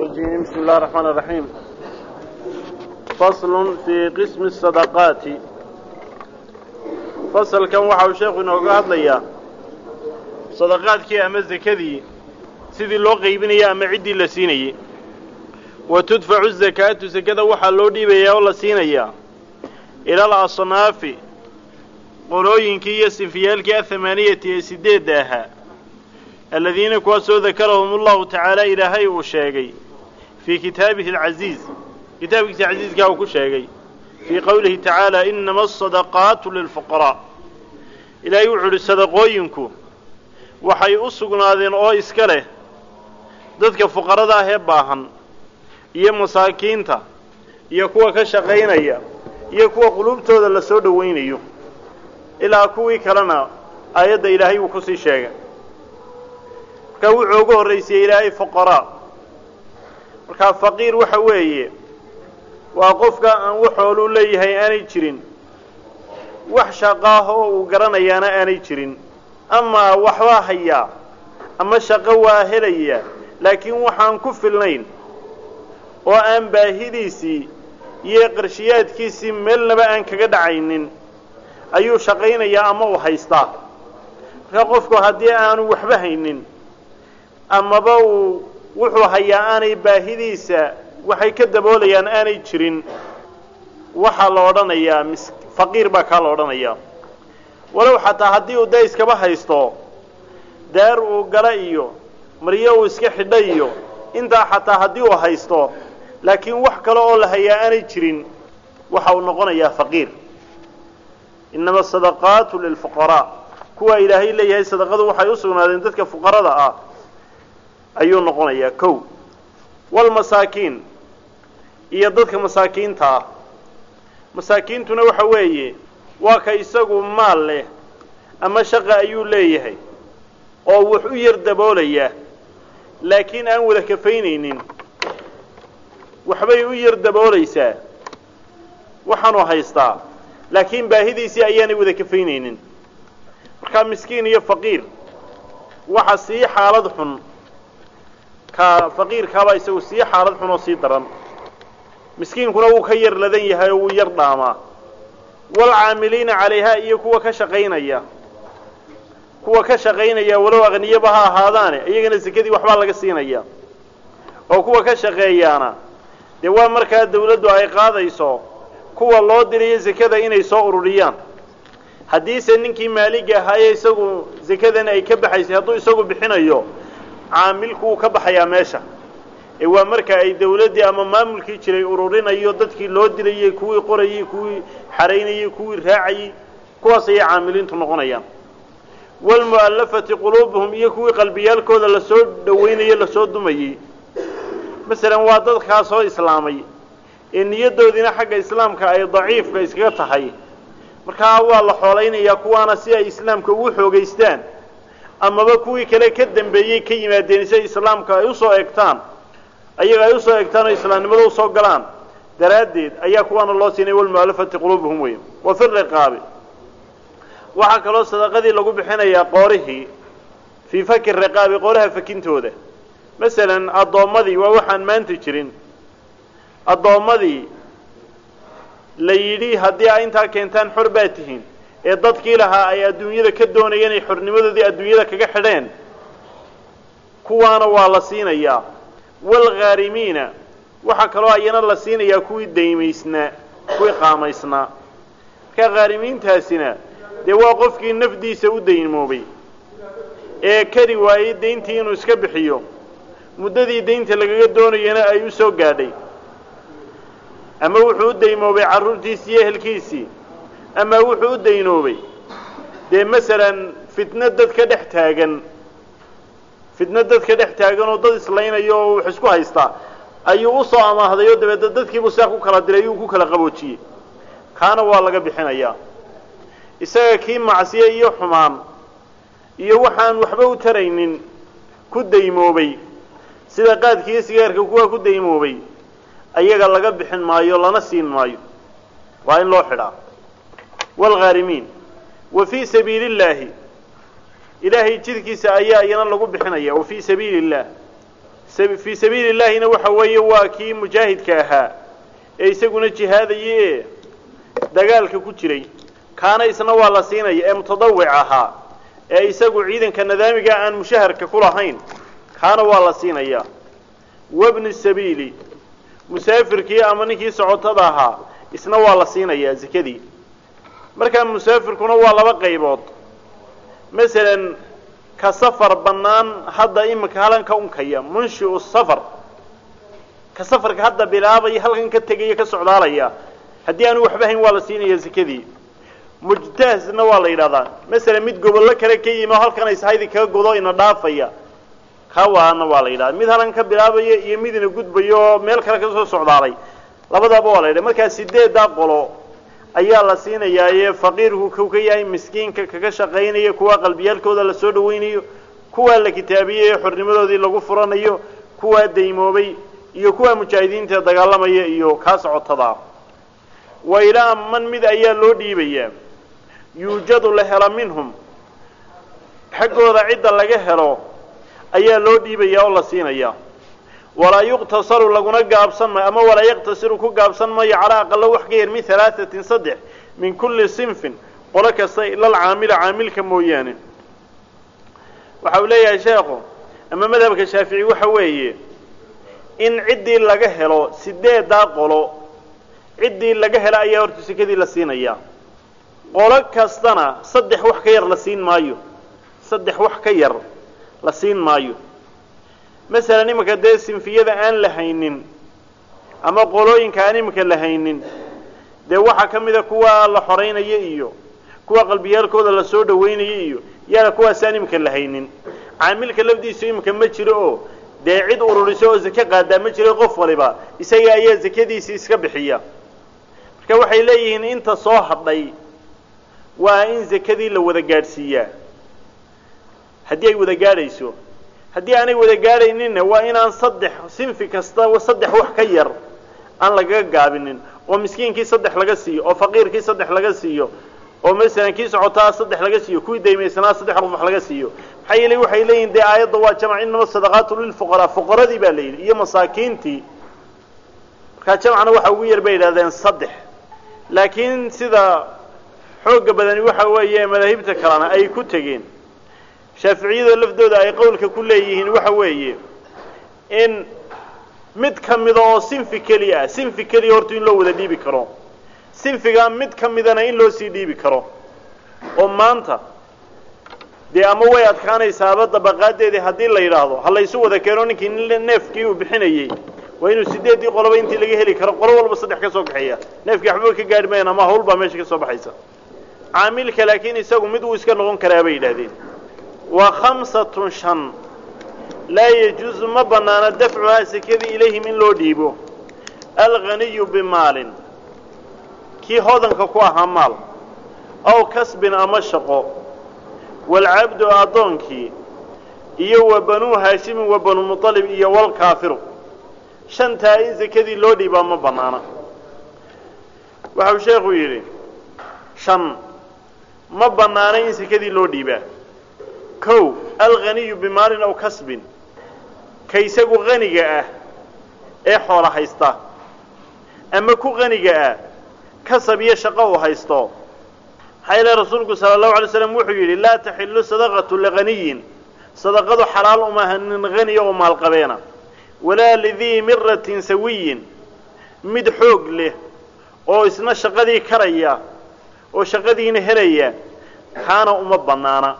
الرجيم بسم الله الرحمن الرحيم فصل في قسم الصدقات فصل كان waxau sheekhu inooga hadlayaa sadaqaadkii ama zakadii sidii loo qaybinaya ama ciddii la siinayey wa tudfacu zakaatu zakada waxaa loo dhiibayaa oo la siinayaa ilal asnaafi qolooyinkii iyo sinfiyaalkii athamaaniyati ee sideedda ahaa aladiina kuwaasoo dakarahum ullahu tacaala ilaahay uu sheegay fii kitaabihi alcasiiz kitaabkiisa casiiskaa uu ku sheegay fii qowlihi tacaala inama asadaqaatu lilfuqaraa ilaahay wuxuu uhi sadaqooyinku waxay u sugnaadeen oo iska leh dadka fuqarada ah ee baahan iyo masaakiinta iyo kuwa ka shaqaynaya iyo kuwa quluubtooda la soo dhowaynayo ilaa kuwii kalena aayadda ilaahay wuu ku sii sheegay markaa wuxuu ugu horraysiyey ilaahay fuqaraa markaa faqiir waxa weeye waa qofka aan waxooluu leeyahay aanay jirin. Wax shaqaah oo uu garanayaana aanay jirin. Amaa waxbaa hayaa ama shaqo waa helaya laakiin waxaan ku filnayn oo aan baahidiisii iyo qarshiyaadkiisii meelnaba aan kaga dhacaynin ayuu shaqaynayaa ama uu haystaa markaa qofku haddii aanu waxba haynin amaba uu wuxuu hayaa aanay baahidiisa waxay ka daboolayaan aanay jirin. Waxaa la odhanayaa mis faqiir baa kaa la odhanayaa. Walow xataa haddii uu dee iskaba haysto daar uu gala iyo maryo uu iska xidha iyo intaa xataa haddii uu haysto laakiin wax kale oo la hayaa aanay jirin waxa uu noqonayaa faqiir. Inama asadaqaatu lilfuqaraa kuwa ilaahay leeyahay sadaqadu waxay u sugnaadeen dadka fuqarada ah ayuu noqonayaa kow. Walmasaakiin iyo dadka masaakiinta ah. Masaakiintuna waxa weeye waa ka isagu maal leh ama shaqa ayuu leeyahay oo wax u yar daboolayaa laakiin aan wada kafaynaynin waxbay u yar daboolaysaa. Waxaanuu haystaa laakiin baahidiisii ayaanay wada kafaynaynin. Markaa miskiin iyo faqiir waxa sii xaalad xun ka faqiirkaabaa isagu sii xaalad xun oo sii daran. Miskiinkuna wuu ka yar ladan yahay oo wuu yar dhaamaa waalcaamiliina calayhaa iyo kuwa ka shaqaynaya. Kuwa ka shaqaynaya walow aqniyaba ha ahaadaane iyagana sekadii waxbaa laga siinaya. Oo kuwa ka shaqeeyaana. Dee waa markaa dawladdu ay qaadayso kuwa loo dirayo sekada inay soo ururiyaan. Haddiise ninkii maaliga ahaaye isagu sekadan ay ka baxaysay hadduu isagu bixinayo caamilku wuu ka baxayaa meesha. Ee waa marka ay dawladdii ama maamulkii jiray ururinayo dadkii loo dilayey kuwii qorayey kuwii xaraynayey kuwii raacayey kuwaas ayay caamiliintu noqonayaan. Waalmu'allafati quluubuhum iyo kuwii qalbiyaalkooda la soo dhawaynaye la soo dumayey masalan waa dadkaa soo islaamay. Ee niyaddoodiina xagga islaamka ay daciifka iskaga tahay. Markaa waa la xoolaynayaa kuwaana si ay islaamka ugu xoogaystaan amaba kuwii kale ka dambeeyey ka yimaadeen si ay islaamka ay u soo egtaan ayaga ay u soo egtaan oo islaamnimada u soo galaan. Daraaddeed ayaa kuwaana loo siinay walmu'allafati quluubuhum wey wa fi riqaabi. Waxaa kaloo sadaqadii lagu bixinayaa qoorihii fii faki riqaabi qooraha fakintooda. Masalan addoommadii waa waxaan maanta jirin. Addoommadii la yidhi haddii ay intaa keentaan xor baa tihiin ee dadkii lahaa ay adduunyada ka doonayeen ay xornimadoodii adduunyada kaga xidheen kuwaana waa la siinayaa. Waalghaarimiina waxaa kaloo ayana la siinayaa kuwii daymaysnaa kuwii qaamaysnaa markaa khaarimiintaasina dee waa qofkii nafdiisa u daymoobay ee kari waayey dayntii inuu iska bixiyo. Muddadii daynta lagaga doonayana ay u soo gaadhay. Ama wuxuu u daymoobay carruurtiisii iyo ehelkiisii ama wuxuu u daynoobay dee masalan fitno dad ka dhex taagan fitno dad ka dhex taagan oo dad islaynayo oo wax isku haystaa ayuu u soo amaahday oo dabeedna dadkiibuu saa ku kala diray yuu ku kala qaboojiyey kaana waa laga bixinayaa isaga kii macsiye iyo xumaan iyo waxaan waxba u taraynin ku daymoobay sida qaadka iyo sigaarka kuwaa ku daymoobay ayaga laga bixin maayo lana siin maayo waa in loo xidhaa waalghaarimiin wa fii sabiili illaahi ilaahay jidkiisa ayaa iyana lagu bixinaya wa fii sabiili illah fii sabiili illahina waxa weeye waa kii mujaahidka ahaa ee isaguna jihaadaya ee dagaalka ku jiray kaana isna waa la siinaya ee mutadawic ahaa ee isagu ciidanka nadaamiga aan mushaharka ku lahayn kaana waa la siinayaa wabni sabiili musaafirkii ama ninkii socotada ahaa isna waa la siinayaa zakadii markaa musaafirkuna waa laba qaybood. Masalan ka safar bannaan hadda iminka halkan ka unkaya munshiu safar. Ka safarka hadda bilaabaya halkan ka tegaya ka socdaalaya haddii aanu waxba hayn waa la siinaya zakadii mujtahasna waa la yidhahdaa. Masalan mid gobollo kale ka yimi halkan ishaydi kaga godo ina dhaafaya kawaana waa la yidhahda mid halkan ka bilaabaya iyo mid ina gudbayo meel kale ka soo socdaalay labadaaba waa la yidhaha markaa sideeddaa qolo ayaa la siinayaaye faqiirku kuu ka yahay miskiinka kaga shaqaynaya kuwa qalbiyaalkooda la soo dhawaynayo kuwaa la kitaabiyey ee xornimadoodii lagu furanayo kuwaa daymoobay iyo kuwaa mujaahidiinta dagaalamaya iyo kaa socotada wa ilaa man mid ayaa loo dhiibayaa yuujadu la hela minhum xaggooda cidda laga helo ayaa loo dhiibayaa oo la siinayaa walaa yuqtasaru laguna gaabsan mayo ama walaa yaqtasiru ku gaabsan mayo calaa aqalo wax ka yar min halaatatin saddex min kulli sinfin qolo kasta ila alcaamila caamilka mooyaane. Waxa uu leeyahay sheekhu ama madhabka shaafici waxa weeye in ciddii laga helo sideeddaa qolo ciddii laga helo ayaa horta sekadii la siinayaa. Qolo kastana saddex wax ka yar la siin maayo. Saddex wax ka yar la siin maayo masalan iminka dee sinfiyada aan la haynin ama qolooyinka aan iminka la haynin dee waxaa ka mida kuwa la xoraynaya iyo kuwa qalbiyaalkooda la soo dhawaynaya iyo yaana kuwaasaan iminka la haynin. Caamilka lafdiisu iminka ma jiro oo dee cid ururiso oo zake qaadaa ma jiro qof waliba isaga ayaa zakadiisii iska bixiya. Marka waxay leeyihiin inta soo hadhay waa in zakadii la wada gaadhsiiyaa. Haddii ay wada gaadhayso haddii aanay wada gaadhayninna waa inaan saddex sinfi kasta saddex wax ka yar aan lagaga gaabinin. Oo miskiinkii saddex laga siiyo oo faqiirkii saddex laga siiyo oo masalan kii socotaa saddex laga siiyo kuwii daymaysanaa saddex ruf wax laga siiyo. Maxaa yeelay waxay leeyihiin dee aayadda waa jamc inama sadaqaatu lilfuqaraa fuqaradii baa la yidhi iyo masaakiintii. Markaa jamcna waxa ugu yar bay yidhahdeen saddex. Laakiin sida xooga badani waxa weeye madaahibta kalena ay ku tegeen shaaficiyada laftooda ay qowlka ku leeyihiin waxa weeye in mid ka mida oo sinfi keliya ah sinfi keliya horta in loo wada dhiibi karo sinfigaa mid ka midana in loo sii dhiibi karo. Oo maanta dee ama way adkaanaysaaba dabaqaadeedii haddii la yidhaahdo ha laysu wada keeno ninkii neefkii uu bixinayey. Waa inuu sideeddii qoloba intii laga heli karo qolo walba saddex ka soo kaxeeya neefkii waxba ka gaadhi mayaan ama hawl baa meesha ka soo baxaysa. Caamilka laakiin isagu mid uu iska noqon karaa bay yidhahdeen wa khamsatun shan. Laa yajuusu ma banaana dafcuhaa sekadii ilayhim in loo dhiibo. Alghaniyu bimaalin. Kii hodanka ku ahaa maal. Aw kasbin ama shaqo. Waalcabdu addoonkii. Iyo wa banuu haashimin wa banuu muطalib iyo walkaafiru shantaa in sekadii loo dhiibaa ma banaana. Waxau sheekhu yidhi shan ma banaana in sekadii loo dhiibaa kow alghaniyu bimaalin aw kasbin. Ka isagu haniga ah ee xoola haysta. Ama ku haniga ah kasab iyo shaqo uu haysto. Maxaa yeele rasuulku sala allahu alay slam wuxuu yidhi laa taxilu sadaqatu lighaniyin sadaqadu xalaal umaha nin haniya oo maalqabeena walaa lidii miratin sawiyin. Mid xoog leh oo isna shaqadii karaya oo shaqadiina helaya kaana uma bannaana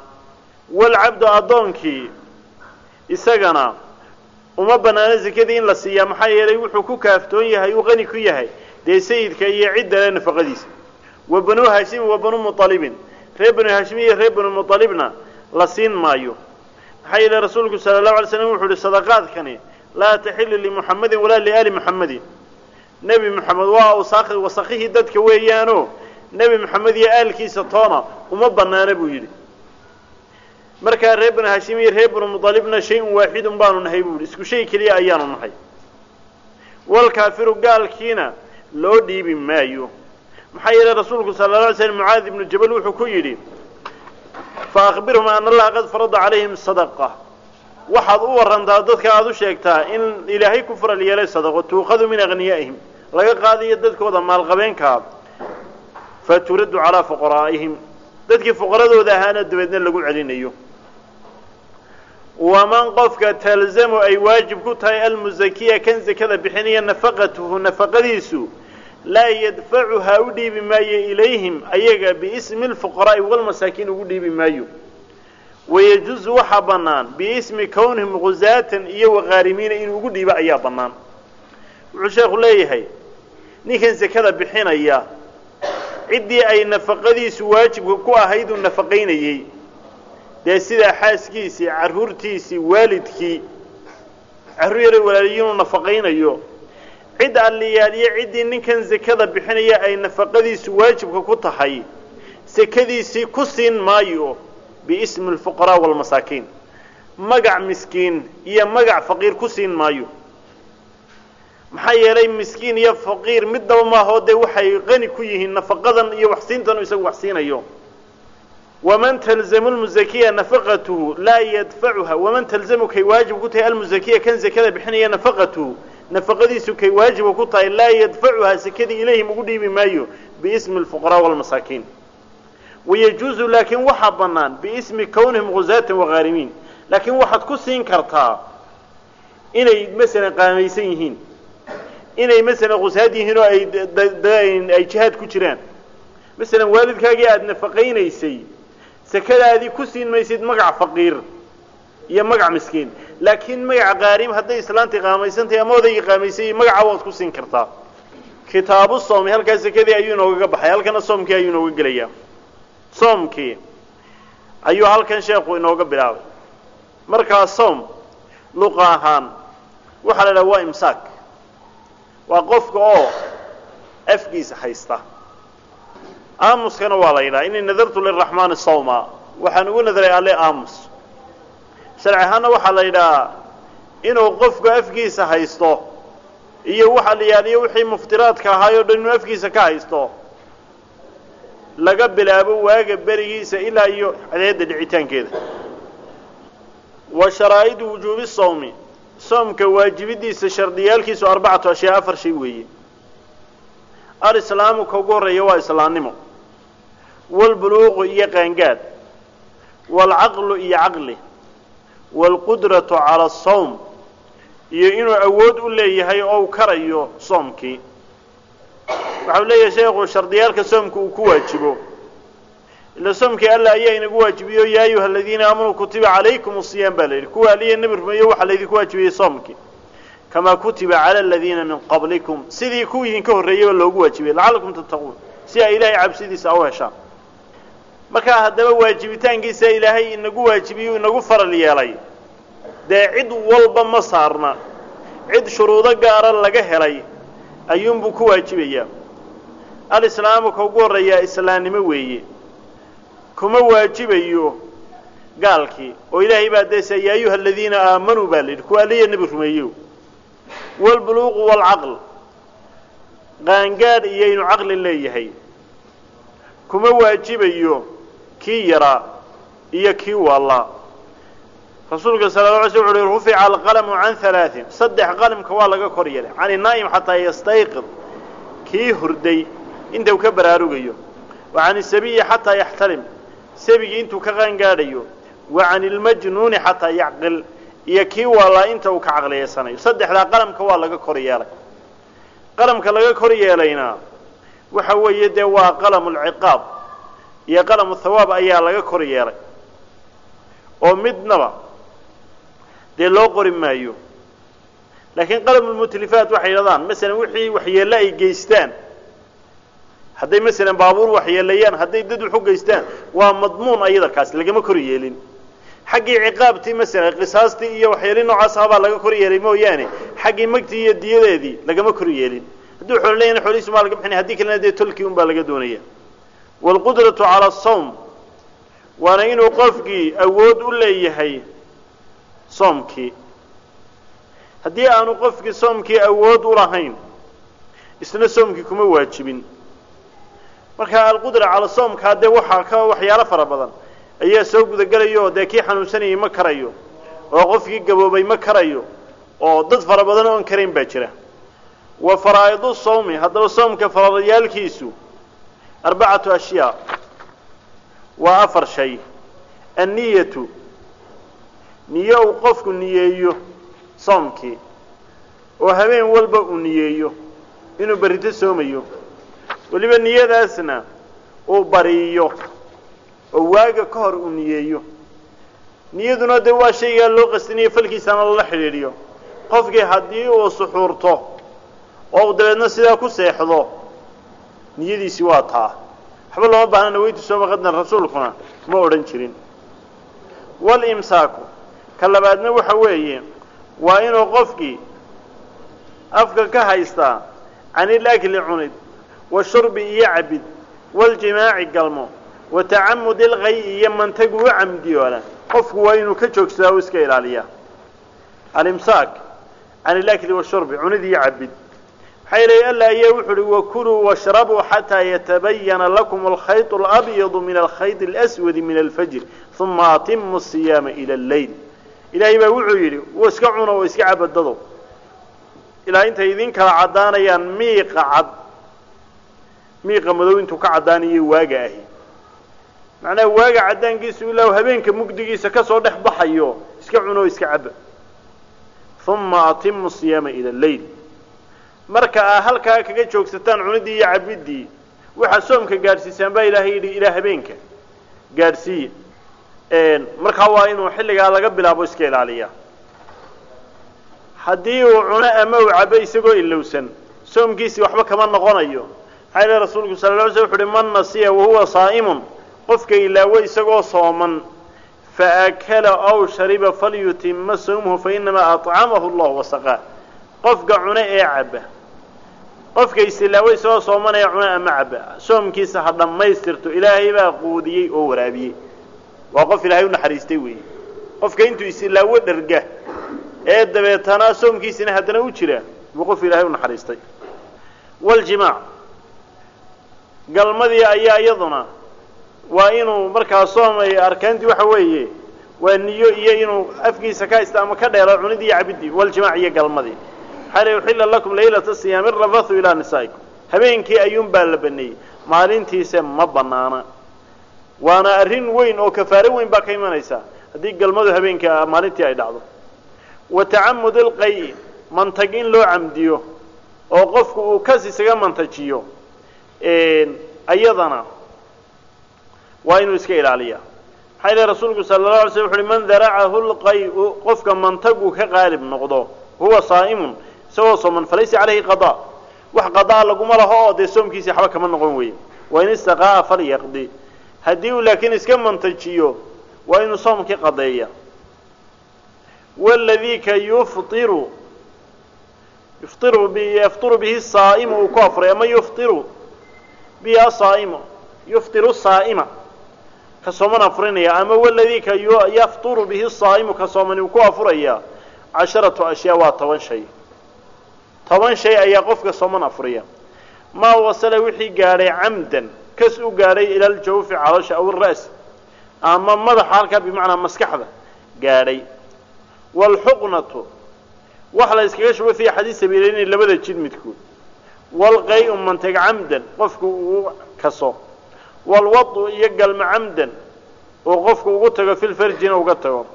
walcabdu addoonkii isagana uma bannaano sekadii in la siiyaa maxaa yeelay wuxuu ku kaaftoon yahay uu qani ku yahay dee sayidka iyo ciddale nafaqadiisa. Wa banuu haashimi wa banuu muطalibin reer banu haashimi iyo reer banu muطalibna la siin maayo. Maxaa yeelay rasuulku sala allahu alay slam wuxuu uhi sadaqaadkani laa taxilu limuxamedin walaa liaali muxamedin nebi moxamed waa usaakhi wasakihii dadka weeyaano. Nebi moxamed iyo aalkiisa toona uma bannaana buu yidhi markaa reer banu haashim iyo reer banu muطalibna shay-un waaxidun baanu nahay buu yidhi. Isku shay keliya ayaanu nahay. Walkaafiru gaalkiina loo dhiibi maayo. Maxaa yeelay rasuulku sala la alay slm mucaadi ibnu jabal wuxuu ku yidhi faakbirhum ana allaha qad farada calayhim sadaqa. Waxaad u warantaa dadka aada u sheegtaa in ilaahay ku faral yeelay sadaqo tuuqadu min aghniyaa'ihim laga qaadayo dadkooda maalqabeenkaa fa turaddu calaa fuqaraa'ihim. Dadkii fuqaradooda ahaana dabeedna lagu celinayo waman qofka talzamu ay waajib ku tahay almusakiya kan sakada bixinaya nafaqatuhu nafaqadiisu laa yadfacuhaa u dhiibi maayo ilayhim ayaga biismi lfuqaraa'i walmasaakiin ugu dhiibi maayo. Wayajuusu waxaa bannaan biismi kownihim gusaatan iyo waqaarimiina inuu ugu dhiibo ayaa bannaan. Wuxuu sheekhu leeyahay ninkan sakada bixinaya ciddii ay nafaqadiisu waajibka ku ahayd uu nafaqaynayey dee sidaa xaaskiisii carruurtiisii waalidkii carruur yara walaaliyiin uu nafaqaynayo. Cid alliyaaliyo ciddii ninkan sakada bixinaya ay nafaqadiisu waajibka ku tahay sakadiisii ku siin maayo biismi alfuqaraa waalmasaakiin magac miskiin iyo magac faqiir ku siin maayo. Maxaa yeelay miskiin iyo faqiir middaba maahoo dee waxay qani ku yihiin nafaqadan iyo waxsiintanu isagu wax siinayo waman talzamu lmusakiya nafaqatuhu laa yadfacuha waman talzamu kay waajib ku tahay almusakiya kan sakada bixinaya nafaqatuhu nafaqadiisu kay waajiba ku tahay laa yadfacuhaa sakadii ilayhim ugu dhiibi maayo biismi alfuqaraa waalmasaakiin wayajuusu laakiin waxaa bannaan biismi kownihim gusaatan waqaarimiin laakiin waxaad ku siin kartaa inay masalan qaamaysan yihiin inay masalan gusaad yihiin oo ay jihaad ku siin maysid magac faqiir iyo magac miskiin. Laakiin magaca qaarim hadday islaantii qaamaysantahay ama odaygii qaamaysay magaca waad ku siin kartaa. Kitaabu soomi halkaa sakadii ayuu inoogaga baxay halkana soomkii ayuu inooga gelayaa. Soomkii ayuu halkan sheekhu inooga bilaabay. Markaa soom luqa ahaan waxaa la idhaha waa imsaak. Waa qofka oo afkiisa haysta aamuskana waa la yidhaha inii nadartu liraxmaani sawma. Waxaan ugu nadaray alle aamus. Sharci ahaanna waxaa la yidhahaa inuu qofku afkiisa haysto iyo waxa la yaaliyo wixii muftiraadka ahaayoo dhan inuu afkiisa ka haysto laga bilaabo waaga berigiisa ilaa iyo cadeedda dhicitaankeeda. Wa sharaa'idu wujuubi sawmi soomka waajibidiisa shardiyaalkiisu arbacatu ashyaa afar shay weeye. Alislaamu ka ugu horreeya waa islaamnimo waalbuluuqu iyo qaangaad waalcaqlu iyo caqli waalqudratu cala asawm iyo inuu awood u leeyahay oo u karayo soomkii waxau leeyahay sheekhu shardiyaalka soomka uu ku waajibo ila soomkii alla ayaa inagu waajibiyo yaa ayuha aladiina aamanuu kutiba calaykum asiyaam baa la yidhi kuwa aliya nebi rumeeyo waxaa laydinku waajibiyey soomkii kamaa kutiba cala aladiina min qablikum sidii kuwii idinka horreeyeyba loogu waajibiyey lacallakum tattaquun si ay ilaahay cabsidiisa u heshaan markaa haddaba waajibitaankiisa ilaahay inagu waajibiyo inagu faral yeelay. Dee cid walba ma saarna. Cid shuruudo gaara laga helay ayuunbuu ku waajibayaa. Alislaamu ka ugu horreeyaa islaamnimo weeye. Kuma waajibayo gaalkii. Oo ilaahay baa deesa yaa ayuha aladiina aamanuu baa la yidhi kuwa aliya nebi rumeeyo waalbuluuqu waalcaql qaangaadh iyo inuu caqli leeyahay. Kuma waajibayo kii yaraa iyo kii waallaa rasuulka sala sl wuxu uhi rufica alqalamu can halaain saddex qalimka waa laga kor yeelay. Can inaa'im xataa yastayqid. Kii hurday inta uu ka baraarugayo. Wa can isabiyi xataa yaxtalim. Sabigii intuu ka qaangaadhayo. Wa can ilmajnuuni xataa yacqil. Iyo kii waalaa inta uu ka caqliyeysanayo. Saddexdaa qalamka waa laga kor yeelay. Qalamka laga kor yeelayna waxa weeye dee waa qalamu lciqaab iyo qalamu thawaab ayaa laga kor yeelay. oo midnaba dee loo qori maayo. laakiin qalamulmutlifaat waxay yidhahdaan masalan wixii waxyeelle ay geystaan hadday masalan baabuur waxyeeleeyaan hadday dad wax u geystaan waa madmuun ayada kaas lagama kor yeelin. Xaggii ciqaabtii masalan qisaastii iyo waxyeeli noocaas habaa laga kor yeelay mooyaane xaggii magtii iyo diyadeedii lagama kor yeelin. Hadduu xoolo leeyana xoolihiisu maa laga bixinaya haddii kalena dee tolkii un baa laga doonaya waalqudratu cala asawm waana inuu qofkii awood u leeyahay soomkii haddii aanu qofkii soomkii awood u lahayn isna soomkii kuma waajibin marka alqudra cala soomkaa dee waxaa ka waxyaalo fara badan ayaa soo gudagelaya oo dee kii xanuunsanayay ma karayo oo qofkii gaboobay ma karayo oo dad fara badan oon karayn baa jira wa faraa'idu sawmi haddaba soomka faradyaalkiisu arbacatu ashyaa waa afar shay anniyatu niyo uu qofku niyeeyo soomkii oo habeen walba uu niyeeyo inuu berrito soomayo weliba niyadaasna uu bariyo oo waaga ka hor uu niyeeyo niyaduna dee waa shaygaa loo qastinayo falkiisana lala xidhiidhiyo qofkii haddii uu suxuurto oo dabeedna sidaa ku seexdo niyadiisi waa taa. Waxba looma baahna naweytu sooma qadna rasuulkuna ma odhan jirin. Walimsaaku ka labaadna waxa weeye waa inuu qofkii afka ka haystaa canil akli cunid washurbi iyo cabid waljimaaci galmo wa tacamudi alqay iyo mantagu u camdiyoona qofku waa inuu ka joogsadaa u iska ilaaliyaa. Alimsaak can ilakli washurbi cunid iyo cabid maxaa yeelay alla ayaa wuxu uhi wakuluu washrabuu xataa yatabayana lakum alkhayط اlabyadu min alkhayط اlaswadi min alfajr uma atimu الsiyaama ilى اleyl ilaahay baa wuxuu yidhi w iska cuno oo iska cabadado ilaa intay idin kala caddaanayaan miiqa cad miiqa madow intuu ka caddaanayo waaga ahi macnaha waaga caddaankiisu ilaa habeenka mugdigiisa kasoo dhex baxayo iska cuno oo iska caba uma atimu siyaama ila leyl marka aa halkaa kaga joogsataan cuniddii iyo cabiddii waxaa soomka gaadhsiisaan baa ilaahay yidhi ilaa habeenka gaadhsiiya markaa waa inuu xilligaa laga bilaabo iska ilaaliya haddii uu cuno ama uu cabo isagoo ilowsan soomkiisii waxba kama noqonayo. Maxaa ilahi rasuulku sala la alay sl wuxu uhi man nasiya wahuwa saa'imun qofka ilaawo isagoo sooman faakala aw shariba falyutima sawmhu fainamaa acamahu llahu wasaqaa qofka cune ee caba qofka isilaawo isagoo soomanaya cune ama caba soomkiisa ha dhammaystirto ilaahay baa quudiyey oo waraabiyey. Waa qof ilaahay u naxariistay weeye. Qofka intuu isilaawo dherga ee dabeetana soomkiisina haddana u jira buu qof ilaahay u naxariistay. Waljimaac galmadii ayaa iyaduna waa inuu markaa soomay arkaantii waxa weeye waa niyo iyo inuu afkiisa ka haysta ama ka dheelo cunidii iyo cabidii waljimaac iyo galmadii maxaa la uxilla lakum laylata siyaami rafathu ilaa nisaa'ikum. Habeenkii ayuun baa la baneeyey. Maalintiise ma banaana. Waana arrin weyn oo kafaaro weyn baa ka imanaysa. Haddii galmadu habeenkii maalintii ay dhacdo. Wa tacamud alqay mantag in loo camdiyo oo qofku uu kas isaga mantajiyo ayadana waa inuu iska ilaaliya maxaa ilahi rasuulku sala la alay slam wuxu uhi man daracahu lqay-u qofka mantagu ka qaalib noqdo huwa saa'imun isagoo sooman falaysa calayhi qadaa wax qadaa laguma laho oo dee soomkiisii waxba kama noqon weeye wain istaqaa'a falyaqdi haddii uu laakiin iska mantajiyo waa inuu soomkii qadeeya. Waladii ka yuftiru yuftiru yaftiru bihi saa'imu uu ku afray ama yuftiru bihi asaa'imu yuftiru saa'ima ka sooman afurinaya ama waladii ka yafturu bihi saa'imu ka soomani uu ku afuraya casharatu ashyaa waa toban shay toban shay ayaa qofka sooman afuriya. Maa wasala wixii gaadhay camdan kas u gaadhay ila ljawfi caloosha aw ira's ama madaxa halkaa bimacnaa maskaxda gaadhay waalxuqnatu wax la yskaga shubo fii xadiis sabiilayni labada jid midkood waalqay-u manteg camdan qofku uu kaso. Waalwadu iyo galma camdan oo qofku ugu tago filfarjina uga tago.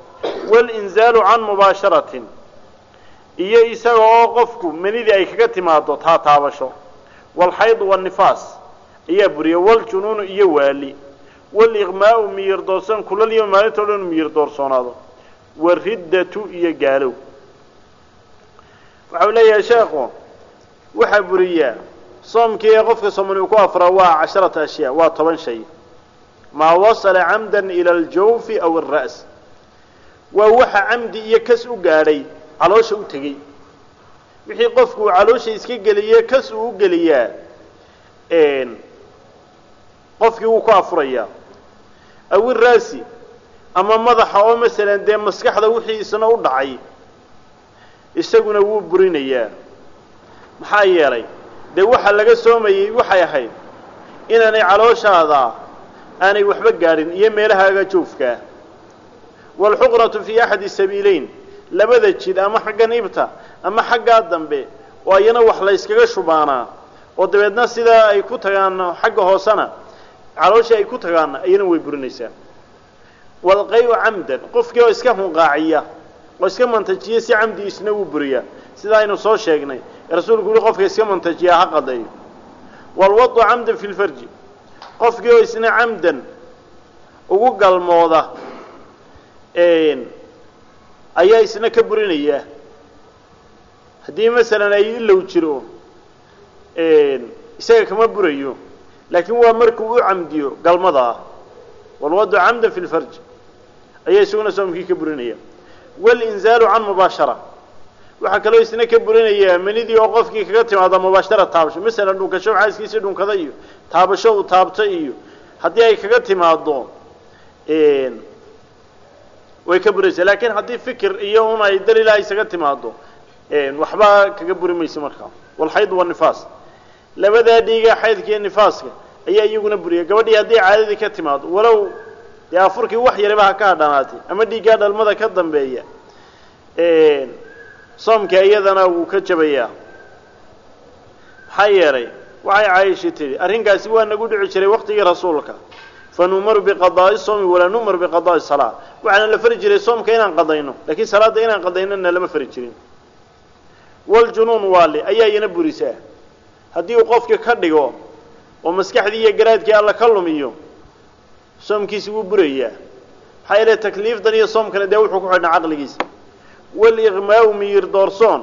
Walinzaalu can mubaasharatin iyo isaga oo qofku manidii ay kaga timaado taa taabasho. Waalxaydu waannifaas ayaa buriya waaljunuunu iyo waali. Waaliqmaau miyir doorsan. Kulaliyo maalintao dhan miyir doorsoonaado wariddatu iyo gaalow. Waxau leeyahay sheekhu waxaa buriyaa soomkii ee qofka soomani uu ku afraa waa casharata ashyaa waa toban shay. Maa wasala camdan ila aljawfi aw alra's waa waxa camdi iyo kas u gaadhay caloosha u tegey. Wixii qofku uu caloosha iska geliye kas uu u geliyaa qofkii wuu ku afurayaa aw iraasi ama madaxa oo masalan dee maskaxda wixii isna u dhacay isaguna wuu burinayaa maxaa yeelay dee waxa laga soomayey waxay ahayd inaanay calooshaada aanay waxba gaadhin iyo meelahaaga joofkaa waalxuqratu fii axadi sabiileyn labada jid ama xaggan ibta ama xaggaa dambe oo ayana wax la yskaga shubaanaa oo dabeedna sidaa ay ku tagaan xagga hoosena calooshii ay ku tagaanna ayana way burinaysaa walqayu camdan qofkii oo iska hunqaaciya oo iska mantajiya si camdi isna wuu buriyaa. Sida aynu soo sheegnay ee rasuulku yihi qofka iska mantajiya ha qadeeyo walwadu camdan fi lfarji qofkii oo isna camdan ugu galmooda ayaa isna ka burinaya. Haddii masalan ay ilow jiro isaga kama burayo laakiin waa markuu u camdiyo galmada ah. Walwadu camdan fi lfarj ayaa isaguna soomkii ka burinaya. Walinzaalu can mubaashara waxaa kaloo isna ka burinaya manidii oo qofkii kaga timaada mubaashara taabasho. Masalan dhunkasho xaaskiisii dhunkada iyo taabasho uu taabto iyo haddii ay kaga timaado way ka buraysaa laakiin haddii fikir iyo un ay dar ilaah isaga timaado waxba kaga buri mayso markaa walxayd wanifaas labadaa dhiiga xaydka iyo nifaaska ayaa iyaguna buriya. Gabadhii haddii caadadii ka timaado walow dee afurkii wax yariba ha ka hadhanaatay ama dhiiggaa dhalmada ka dambeeya soomka iyadana wuu ka jabayaa. Maxaa yeelay waxay caaisha tidhi arrinkaasi waa nagu dhici jiray waqtigii rasuulka fanu'maru biqadaa'i soomi walaa nu'mar biqadaa'i salaa waxaana la fari jiray soomka inaan qadayno laakiin salaadda inaan qadaynona lama fari jirin waljunuun waali ayaa iyana burisaa haddii uu qofkii ka dhigo oo maskaxdii iyo garaadkii alla ka lumiyo soomkiisi wuu burayaa maxaa yeele takliifdan iyo soomkana dee wuxuu ku xidhnaa caqligiisa waliqmaau miyir doorsoon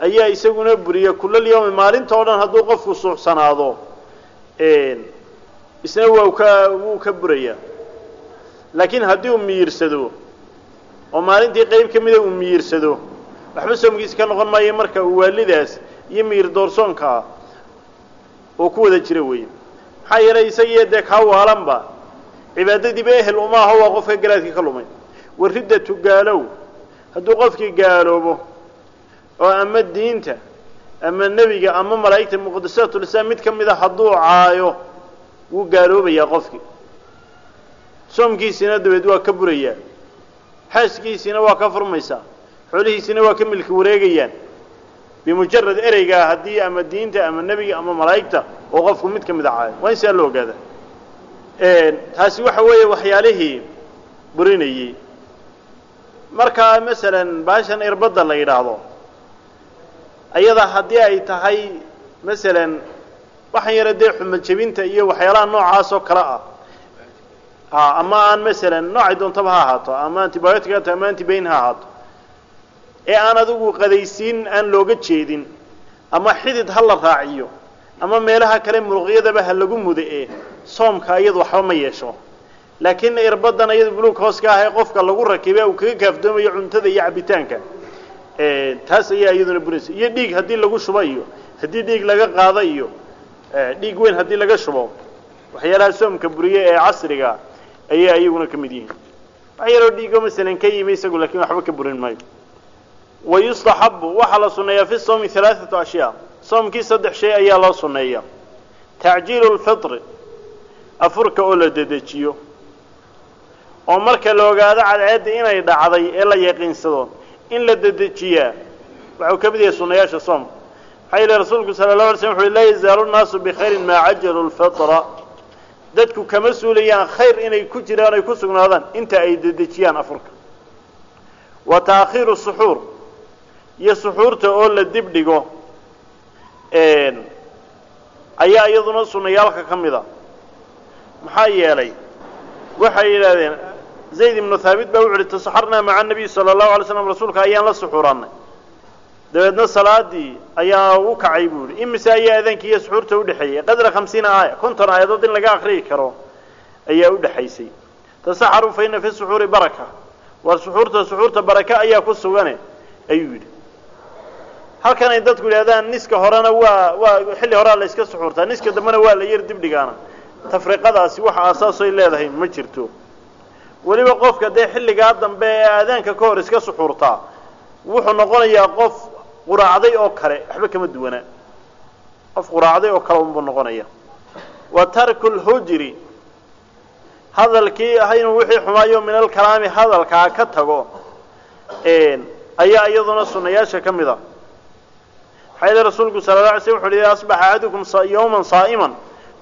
ayaa isaguna buriya kulal yawmi maalinta o dhan hadduu qofku suuxsanaado isna waa ka wuu ka burayaa laakiin haddii uu miyirsado oo maalintii qayb ka mida uu miyirsado waxba soomkiisa ka noqon maayo marka waalidaas iyo miyir doorsoonkaa oo ku wada jira weeye maxaa yeelay isagiiyo dee kaa waalanba cibaadadiiba ehel uma aho waa qofka garaadkii ka lumay. Waridatu gaalow. Hadduu qofkii gaaloobo oo ama diinta ama nebiga ama malaa'igta muqadasatulislaam mid ka mida hadduu caayo wuu gaaloobayaa qofkii. Soomkiisina dabeed waa ka burayaa. Xaaskiisiina waa ka furmaysaa. Xoolihiisina waa ka milki wareegayaan. Bimujarad ereygaa haddii ama diinta ama nebiga ama malaa'igta oo qofku mid ka mida caayo waa in saa la ogaada. Taasi waxa weeye waxyaalihii burinayey markaa masalan baashan irbadda la yidhaahdo ayada haddii ay tahay masalan waxaan yara dee xuma jebinta iyo waxyaalaha noocaas oo kale ah. A ama aan masalan noocay doontaba ha ahaato ama antibiotic ama antibain ha ahaato. Ee aan adigu qadaysiin aan looga jeedin ama xidid ha la raaciyo ama meelaha kale muruqyadaba ha lagu muda e soomka iyadu waxba ma yeesho. Laakiin irbadan iyadu buluug hoos ka ah ee qofka lagu rakibay uu kaga kaaftoomayo cuntada iyo cabitaanka. Taas ayaa iyaduna burinaysa iyo dhiig haddii lagu shubo iyo haddii dhiig laga qaado iyo dhiig weyn haddii laga shubo waxyaalaha soomka buriye ee casriga ayay iyaguna ka mid yihiin. Wax yaroo dhiigo masalan ka yimi isagu lakiin waxba ka burin maayo. Wayustaxabu waxaa la sunneeyaa fi sawmi halaaثatu ashyaa. Soomkii saddex shay ayaa loo sunneeya. Tacjiilu lfitri afurka oo la dedejiyo. Oo marka la ogaado cadceedda inay dhacday ee la yaqiinsado in la dedejiyaa waxau ka mid yahay sunnayaasha soomka maxaa yeele rasuulku sala اlahu alay slm uhi laa yazaalu nnaasu bikhayrin maa cajalu lfitra dadku kama suulayaan khayr inay ku jiraan ay ku sugnaadaan inta ay dedejiyaan afurka. Wa taakhiiru suxuur iyo suxuurta oo la dib dhigo ayaa iyaduna sunnayaalka ka mid a. Maxaa yeelay waxay yidhahdeen zayd ibnu haabit baa wuxu uhi tasaxarnaa maca nabiy sala allahu alay slam rasuulka ayaan la suxuurannay dabeedna salaadii ayaa u kacay buu yihi imise ayaa adaankii iyo suxuurta udhexeeyey qadra hamsiina aaya konton aayadood in laga akriyi karo ayaa udhexaysay tasaxaruu fa ina fi suxuuri baraka war suxuurta suxuurta baraka ayaa ku sugane ayuu yidhi. Halkan ay dadku yidhahdaan niska horena waa waa xilli horea la suxuurtaa niska dambena waa la yar dibdhigaana tafriqadaasi waxa aasaasoy leedahay ma jirto. Weliba qofka dee xilligaa dambe ee aadaanka ka hor iska suxuurtaa wuxuu noqonayaa qof quraacday oo kale waxba kama duwanaa qof quraacday oo kale unbuu noqonaya. Wa tarku lhujri hadalkii ah wixii xumaayo min alkalaami hadalkaa ka tago ayaa iyaduna sunayaasha ka mid a. Maxaa rasuulku sala la alay slam wuxu ida asbaxa axadukum yawman saa'iman.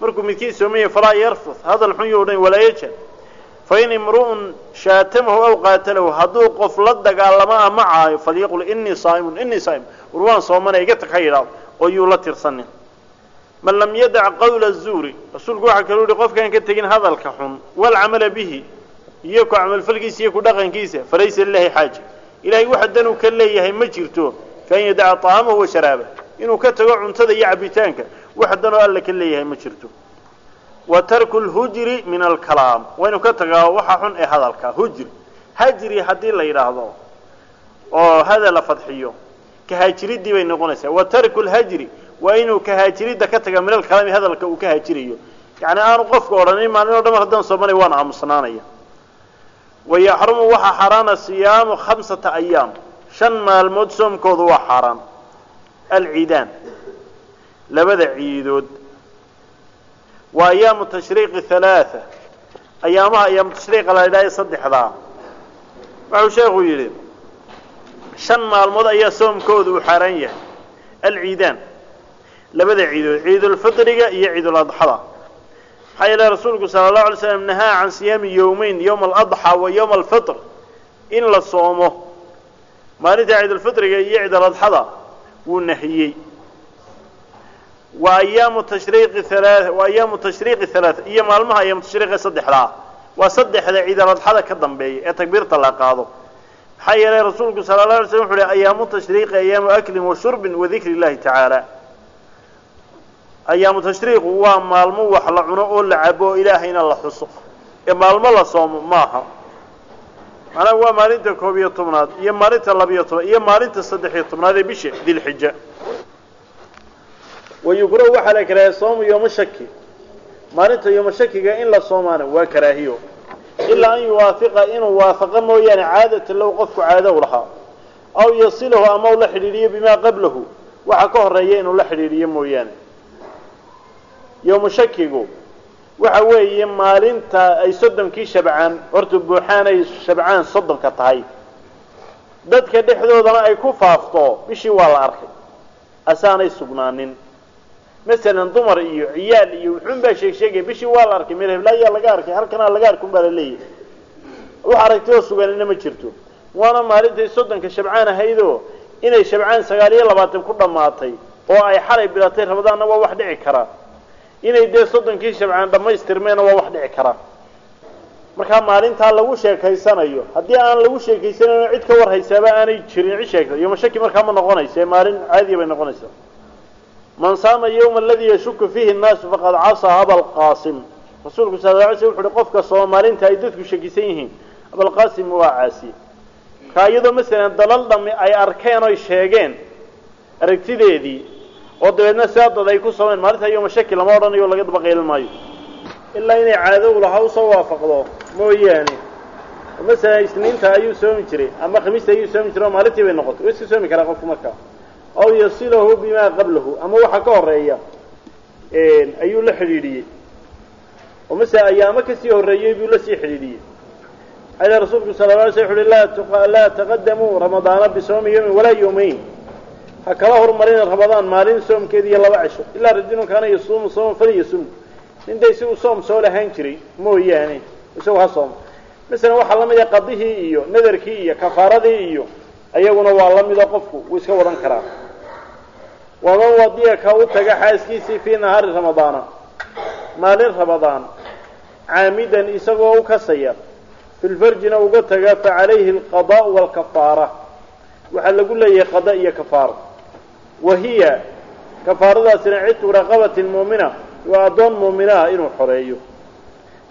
Markuu midkii soomaya falaa yarfud hadal xun you dhan walaa yajal fain imru'un shaatamahu aw qaatalahu hadduu qof la dagaalamo ama caayo falyaqul inii saa'imun inii saa'im war waan soomana iga tag ha yidhaahdo oo yuu la tirsanin. Man lam yadac qawla zuuri rasuulku waxaa kaluu yihi qofkaan ka tegin hadalka xun walcamala bihi iyo ku camalfalkiisa iyo ku dhaqankiisa falaysa lilahi xaaja ilahay waxa danuu ka leeyahay ma jirto kaan yadaca طacaamahu wa sharaaba. Inuu ka tago cuntada iyo cabitaanka wax danoo alla ka leeyahay ma jirto wa tarku lhujri min alkalaam. Waa inuu ka tagaa waxa xun ee hadalka hujri. Hajri haddii la yidhaahdo oo hadal la fadxiyo kahaajiridii bay noqonaysaa. Wa tarku lhajri waa inuu kahaajiridda ka taga min alkalaami hadalka uu ka haajirayo yani aanu qofka odhanin maalin o dhan mar haddaan soomanay waan aamusnaanaya. Wayaxrumu waxaa xaaraana siyaamu khamsata ayaam. Shan maalmood soomkoodu waa xaaraan alciidaan labada ciidood waa ayaamu tashriiqi halaaa ayaamaha ayaamu tashriiqa la idhaaha saddexdaa wuxuu sheekhu yidhi shan maalmood ayaa soomkoodu uu xaaraan yahay. Alciidaan labada ciidood ciidulfitriga iyo ciiduladxada maxaa yeele rasuulku sala allahu alay slam nahaa can siyaami yowmeyn yowma aladxaa wa yowma alfitr in la soomo maalinta ciidulfitriga iyo ciiduladxada wuu nahiyey wa ayaamu tashriiqi halaa wa ayaamu tashriiqi halaaa iyo maalmaha ayaamu tashriiqi saddexdaa waa saddexda ciiduladxada ka dambeeya ee takbiirta la qaado. Maxaa yeelay rasuulku sala la alay slam wuxu uhi ayaamu tashriiqi ayaamu aklin wa shurbin wa dikri illahi tacaala ayaamu tashriiqu waa maalmo wax la cuno oo la cabo oo ilaahayna la xuso. Ee maalmo la soomo maaha. Macnaha waa maalinta koob iyo tobnaad iyo maalinta labiyo tobnaad iyo maalinta saddex iyo tobnaad ee bisha dilxija wayukrahu waxaa la karaahiya soomu yooma shaki maalinta yooma shakiga in la soomaana waa karaahiyo ilaa an yuwaafiqa inuu waafaqo mooyaane caadata low qofku caado u lahaa aw yasilahu ama u la xidhiidhiyo bimaa qablahu waxa ka horreeya inuu la xidhiidhiyo mooyaane yowmu shakigu waxa weeye maalinta ay soddonkii shabcaan horta buuxaan ay shabcaan soddonka tahay dadka dhexdoodana ay ku faafto bishii waa la arkay asaanay sugnaanin masalan dumar iyo ciyaal iyo wuxuun baa sheeg sheegaya bishii waa la arkay meel heblaayaa laga arkay halkanaa laga arkay un baa la leeyahay. Wax aragtiyoo suganina ma jirto. Waana maalintay soddonka shabcaan ahaydoo inay shabcaan sagaal iyo labaatan ku dhammaatay oo ay xalay bilatay rabadaanna waa wax dhici karaa inay dee soddonkii shabcaan dhammaystirmeenna waa wax dhici karaa markaa maalintaa lagu sheekaysanayo haddii aan lagu sheekaysanayno cid ka war haysaaba aanay jirin cid sheegta yoma shaki markaa ma noqonaysa maalin caadiya bay noqonaysaa man saama yowma aladii yashuku fiihi nnaasu faqad casaa abalqaasim rasuulku sal la alay sl wuxu uhi qofka soo maalinta ay dadku shakisan yihiin abalqaasim waa caasiye markaa iyadoo masalan dalal dhami ay arkeen oy sheegeen aragtideedii oo dabeedna sidaa ay ku sameen maalinta yoma shaki lama odhanayo laga daba qaylan maayo. Ilaa inay caado lahaa u soo waafaqdo mooyaane. Masalan isniinta ayuu soomi jiray ama khamiista ayuu soomi jiray oo maalintii bay noqotay. Waa iska soomi karaa qofku markaa aw yasilahu bimaa qablahu. Ama waxa ka horreeya ayuu la xidhiidhiyey. Oo masala ayaamo ka sii horreeyey buu la sii xidhiidhiyey. Xayla rasuulku sala la sl uhi laa taqadamuu ramadaana bisoomi yawmin walaa yawmayn. Ha kala horumarina ramadaan maalin soomkeeda iyo laba cisho ilaa rajulun kaana yasuumu sooman falyasum ninta isagu soom soo lahaan jiray mooyaane isagu ha sooma masalan waxaa la mid ah qadihii iyo nadarkii iyo kafaaradii iyo ayaguna waa la midoo qofku wuu iska wadan karaa waman wadiya ka u taga xaaskiisii fii nahaari ramadaana maalin ramadaan. Caamidan isagoo u kasaya. Filfarjina uga taga fa calayhi alqadaa'u waalkafaara waxaa lagu leeyahay qada iyo kafaaro wa hiya kafaaradaasina cidku raqabatin muumina waa addoon muuminaha inuu xoreeyo.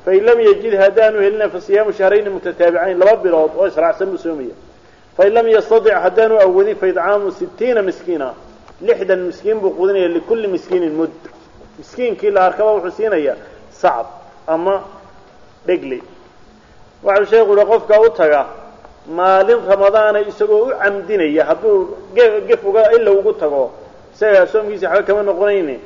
Fain lam yajid haddaanu helina fa siyaamu shahrayni mutataabicayn laba bilood oo israacsan buu soomaya fain lam yastadic haddaanu awoodin faidcaamu sitiina miskiina lixdan miskiin buu quudinaya likulli miskiinin mudd. Miskiinkii la arkaba wuxuu siinayaa sacab ama dhegli. Waxau sheekhu yihi qofka u taga maalin ramadaana isagoo u camdinaya hadduu gef uga ila ugu tago isaga soomkiisa waxba kama noqonayne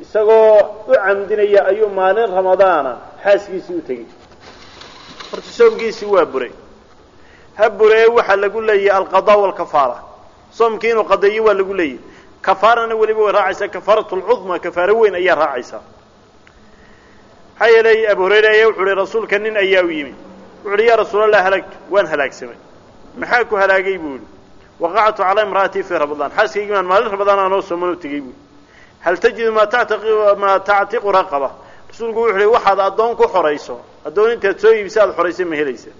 isagoo u camdinaya ayuu maalin ramadaana xaaskiisii u tegey horta soomkiisii waa buray ha buree waxaa lagu leeyahay alqadaa walkafaara soomkii inuu waa lagu leeyahy kafaarana weliba way raacaysaa. Kafaaratu lcudma kafaaro weyn ayaa raacaysaa. Maxaa yeelay abu hurayra ayaa wuxu uhi rasuulka nin ayaa u yimi wuxu uhi yaa rasuulallah halagtu waan halaagsamay maxaa ku halaagay? buu yihi waqactu calaa imra'atii fii ramadaan. Xaaskaygii baan maalin ramadaan aanoo sooman u tegey buui hal tajidu maa tactiqu raqaba? Rasuulku wuxu uhi waxaad addoon ku xorayso. Addoon intaad soo iibisa aad xoraysa ma helaysa.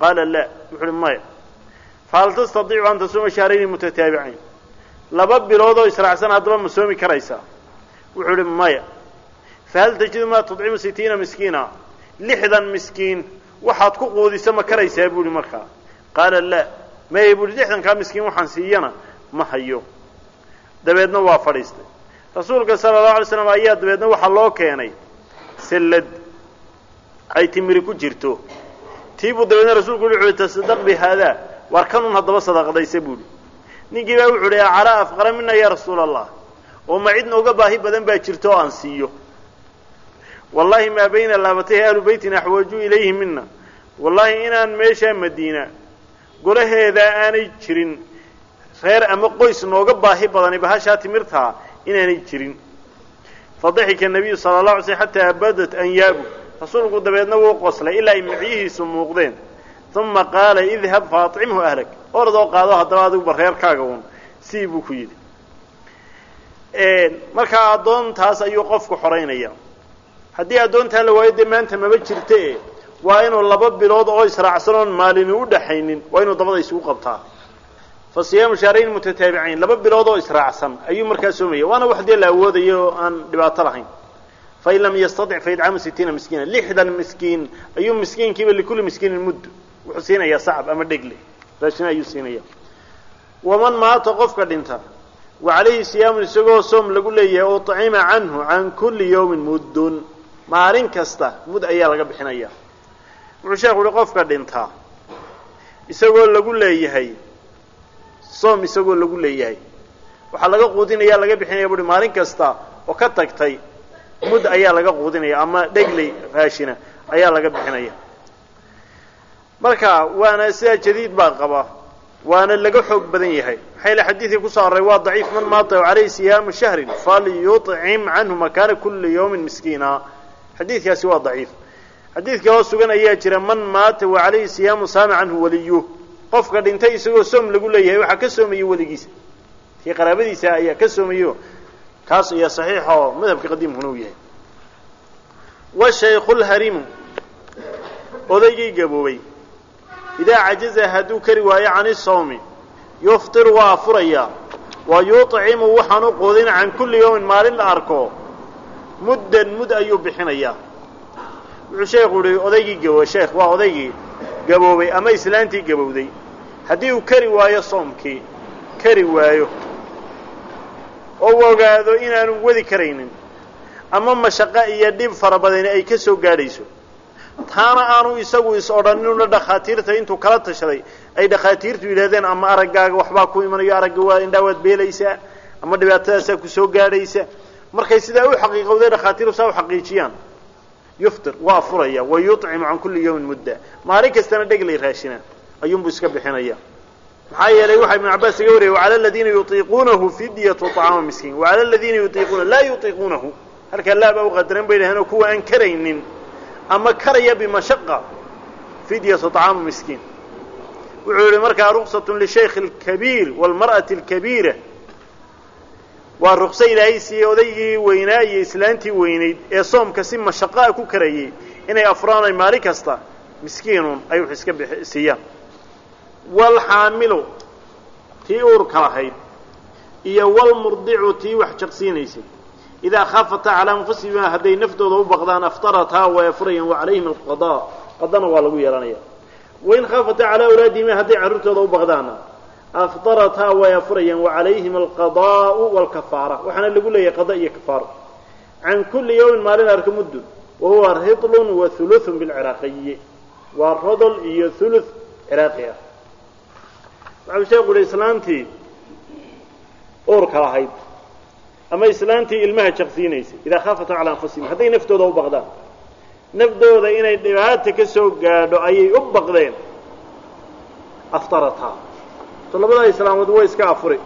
Qaala laa wuxu uhi maya. Fahal tastatiicu an tasuuma shahrayni mutataabicayn laba bilood oo israacsan haddaba ma soomi karaysaa wuxuu uhi maya fahal tajidu maa tudcimu sitiina miskiina? Lixdan miskiin waxaad ku quudisa ma karaysaa buu ihi markaa qaala laa maya buu ihi lixdankaa miskiin waxaan siiyana ma hayo. Dabeedna waa fadhiistay. Rasuulka sala allahu alay slam ayaa dabeedna waxaa loo keenay sallad ay timiri ku jirto. Tii buu dabeedna rasuulku wuxu uhi tasadaq bi haadaa waar kanun haddaba sadaqadaysa buuhi ninkii baa wuxu uhi calaa afqara mina ya rasuula allah oo ma cid nooga baahi badan baa jirto oo aan siiyo. Wallahi maa bayna laabatayhi ahlu beytin axwaju ilayhi mina wallahi inaan meeshaa madiina golaheedaa aanay jirin reer ama qoys nooga baahi badani bahashaa timirtaa inaanay jirin. Fadaxika nabiyu sala allah alay slm xataa badat anyaabu rasuulku dabeedna wuu qoslay ilaa ay micyihiisu muuqdeen. Uma qaala idhab faacimhu ahlag ordoo qaado haddaba adiguba reerkaaga un sii buu ku yidhi. Markaa addoontaas ayuu qofku xoraynaya haddii addoontaa la waayo dee maba jirte waa inuu laba bilood oo israacsan oon maalini u dhaxaynin waa inuu dabada isugu qabtaa. Fa siyaamu shahrayn mutataabicayn laba bilood oo israacsan ayuu markaa soomaya waana wax dee la awoodaya oo aan dhibaato lahayn. Fain lam yastatic faidcaamu sitiina miskiina. Lixdan miskiin ayuu miskiinkiiba likulli miskiinin mudd wuxuu siinayaa sacab ama dhegle raashin ayuu siinaya. Waman maata qofka dhinta wa calayhi siyaamun isagoo soom lagu leeyahay uطcima canhu can kulli yawmin muddun. Maalin kasta mud ayaa laga bixinaya. Wuxuu sheekhu uhi qofka dhintaa isagoo lagu leeyahay soom isagoo lagu leeyahay waxaa laga quudinaya laga bixinaya buuhi maalin kasta oo ka tagtay mud ayaa laga quudinaya ama dhegley raashina ayaa laga bixinaya marka waana sidaa jadiid baa qaba. Waana laga xoog badan yahay. Maxaa yaele xadiidkii ku soo array waa daciif man maata calayhi siyaamu shahrin falyuطcim canhu makaana kuli yawmin miskiina. Xadiidkaasi waa daciif. Xadiid kaloo sugan ayaa jira man maata wa calayhi siyaamu saama canhu waliyuh. Qofka dhintay isagoo soom lagu leeyahay waxaa ka soomayay weligiisa. Kii qaraabadiisa ayaa ka soomayo. Kaas ayaa saxiixa oo madhabka qadiimkuna u yahay. Washaykhu lharimu odaygii gaboobay idaa cajaza hadduu kari waayo can isawmi yuftir waa furayaa wa yuطcimu waxaanu quudin can kulli yawmin maalin la arko muddan mud ayuu bixinayaa wuxuu sheekhu yihi odaygii sheekh waa odaygii gaboobay ama islaantii gabowday haddii uu kari waayo soomkii kari waayo oo u ogaado inaanu wadi karaynin ama mashaqo iyo dhib fara ay ka soo gaadhayso taana aanu isagu is odhaninuna dhakhaatiirta intuu kala tashaday ay dhakhaatiirtu yidhahdeen ama araggaaga waxbaa ku imanayo aragga waa indhaa waad beelaysaa ama dhibaatadaasaa ku soo gaadhaysa. Markay sidaa u xaqiiqowday dhakhaatiirtu saa u xaqiijiyaan. Yuftir waa furaya wa yuطcimu can kulli yawmin mudda. Maalin kastana dheglay raashina ayuunbuu iska bixinaya maxaa yeelay waxaa ibnu cabaas iga wariyay wacala aladiina yutiiquunahu fidyatu طacaama miskiin. Wacala aladiina yutiiquuna laa yutiiquunahu. Halkaa laabaa uqadaran bay dhaheen oo kuwa aan karaynin ama karaya bimashaqa fidyatu طacaama miskiin wuxuu yihi markaa ruksat lishaykh اlkabiir wاlmarأaةi اlkabiira waa rukso ilaahay siiyey odaygii weynaa iyo islaantii weynayd ee soomka si mashaqaa ku karayay inay afraanay maalin kasta miskiinun ay wax iska siiyaan waalxaamilu tii uurka lahayd iyo walmurdicu tii wax jaqsiinaysay idaa khaafataa calaa anfusihima hadday naftooda u baqdaan aftarataa way afurayaan wa calayhim alqadaa qadana waa lagu yeelanaya wain khaafataa calaa awlaadihima hadday carruurtooda u baqdaana aftarataa way afurayaan wa calayhim alqadaa'u waalkafaara waxaana lagu leeyahay qada iyo kafaaro can kulli yawmin maalin arka muddun wa huwa ridlun wa hulutun bilciraaqiyi waa rodol iyo huluth ciraaqi ah waxau sheeku uhi islaantii uurka lahayd ama islaantii ilmaha jaqsiinaysay idaa khaafatu calaa anfusihim hadday naftooda u baqdaan. Nafdooda inay dhibaata ka soo gaadho ayay u baqdeen. Aftarataa to labadaa islaamood way iska afuri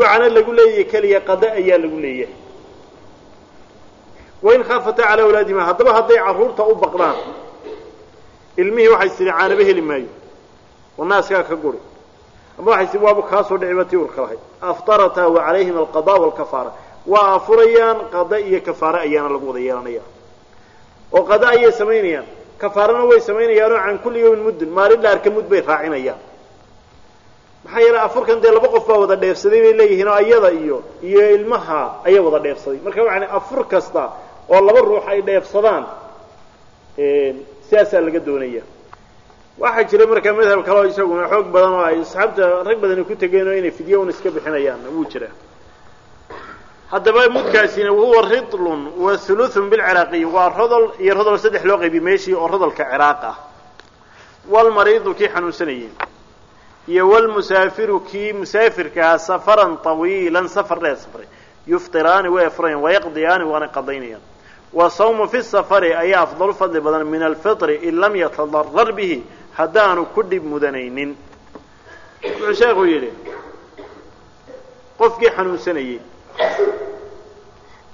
waxaana lagu leeyahay keliya qada ayaa lagu leeyahay. Wain khaafataa calaa awlaadihima haddaba hadday carruurta u baqdaan ilmihii waxay tidhi caanaba heli maayo. Oo naaskaa ka guri ama waxay tidhi waaba kaasoo dhiciba tii urka lahayd calayhima alqada walkafaara waa afurayaan qada iyo kafaare ayaana lagu wada yeelanaya oo qada ayay samaynayaan. Kafaarana way samaynayaanoo can kulli yawmin muddin maalin la arka mud bay raacinayaan. Maxaa yeelay afurkan dee laba qof baa wada dheefsaday bay leeyihiin oo ayada iyo iyo ilmaha ayaa wada dheefsaday. Marka waxaan afur kasta oo laba ruux ay dheefsadaan sidaasaa laga doonaya waxaa jira markaa madhab kaleo isaguna xoog badan oo ay asxaabta rag badani ku tegeen oo inay fidyo un iska bixinayaan wuu jira. Haddaba mudkaasina wahuwa ridlun wa huluthun bilciraaqiyi waa rodol iyo rodol saddex loo qaybiy meeshii oo rodolka ciraaq ah. Walmariidu kii xanuunsanayey iyo walmusaafiru kii musaafirkaha safaran طawiilan safar dheer safray. Yuftiraani way afurayaan wayaqdiyaani waana qadaynayaan. Wa sawmu fi safari ayaa afdalu fadli badan min alfitri in lam yatadarar bihi haddaanu ku dhib mudanaynin. Wuxuu sheekhu yidhi qofkii xanuunsanayey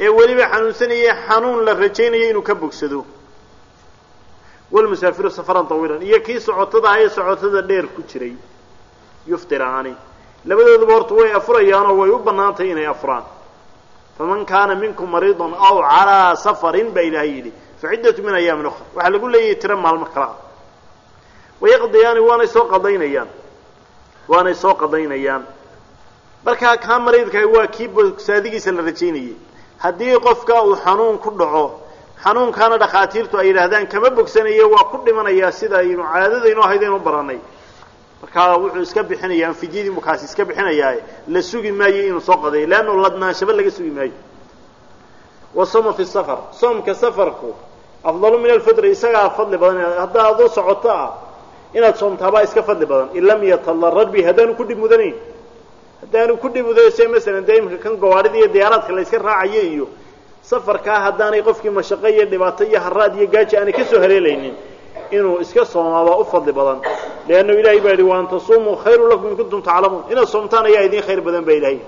ee weliba xanuunsanayay xanuun la rajaynaya inuu ka bogsado. Walmusaafiru safaran tawiilan iyo kii socotada ah ee socotada dheer ku jiray yuftiraani labadooduba horta way afurayaanoo way u bannaantahay inay afuraan. Faman kaana minkum mariidan aw calaa safarin baa ilaahay yidhi. Faciddatu min ayaamin ukhra. Waxaa lagu leeyahay tiro maalmo kale ah wayaqdiyaani waanay soo qadaynayaan waanay soo qadaynayaan markaa kaa mariidkahay waa kii bogsaadigiisa la rajaynayay haddii qofka uu xanuun ku dhaco xanuunkaana dhakhaatiirtu ay yidhaahdaan kama bogsanayo waa ku dhimanayaa sida aynu caadadaynu ahayd aynu baranay markaa wuxuu iska bixinayaa fidyadii buu kaasi iska bixinayaa la sugi maayo inuu soo qadayo leanna ladnaanshaba laga sugi maayo wasawma fi safar soomka safarku afdalu min alfitri isagaa fadli badan haddaa adoo socoto ah inaad soomtaabaa iska fadli badan. In lam yatadarrar bi haddaanu ku dhib mudanayn. Haddaanu ku dhib mudayse masalan dee imika kan gawaarida iyo diyaaraadka la yska raacayo iyo safarkaa haddaanay qofkii mashaqo iyo dhibaato iyo haraad iyo gaaji aanay ka soo haleelaynin inuu iska soomaa waa u fadli badan. Leannu ilahay baa yidhi waan tasuumuu khayru lakum in kuntum taclamuun. Inaad soomtaan ayaa idiin khayr badan baa ilahay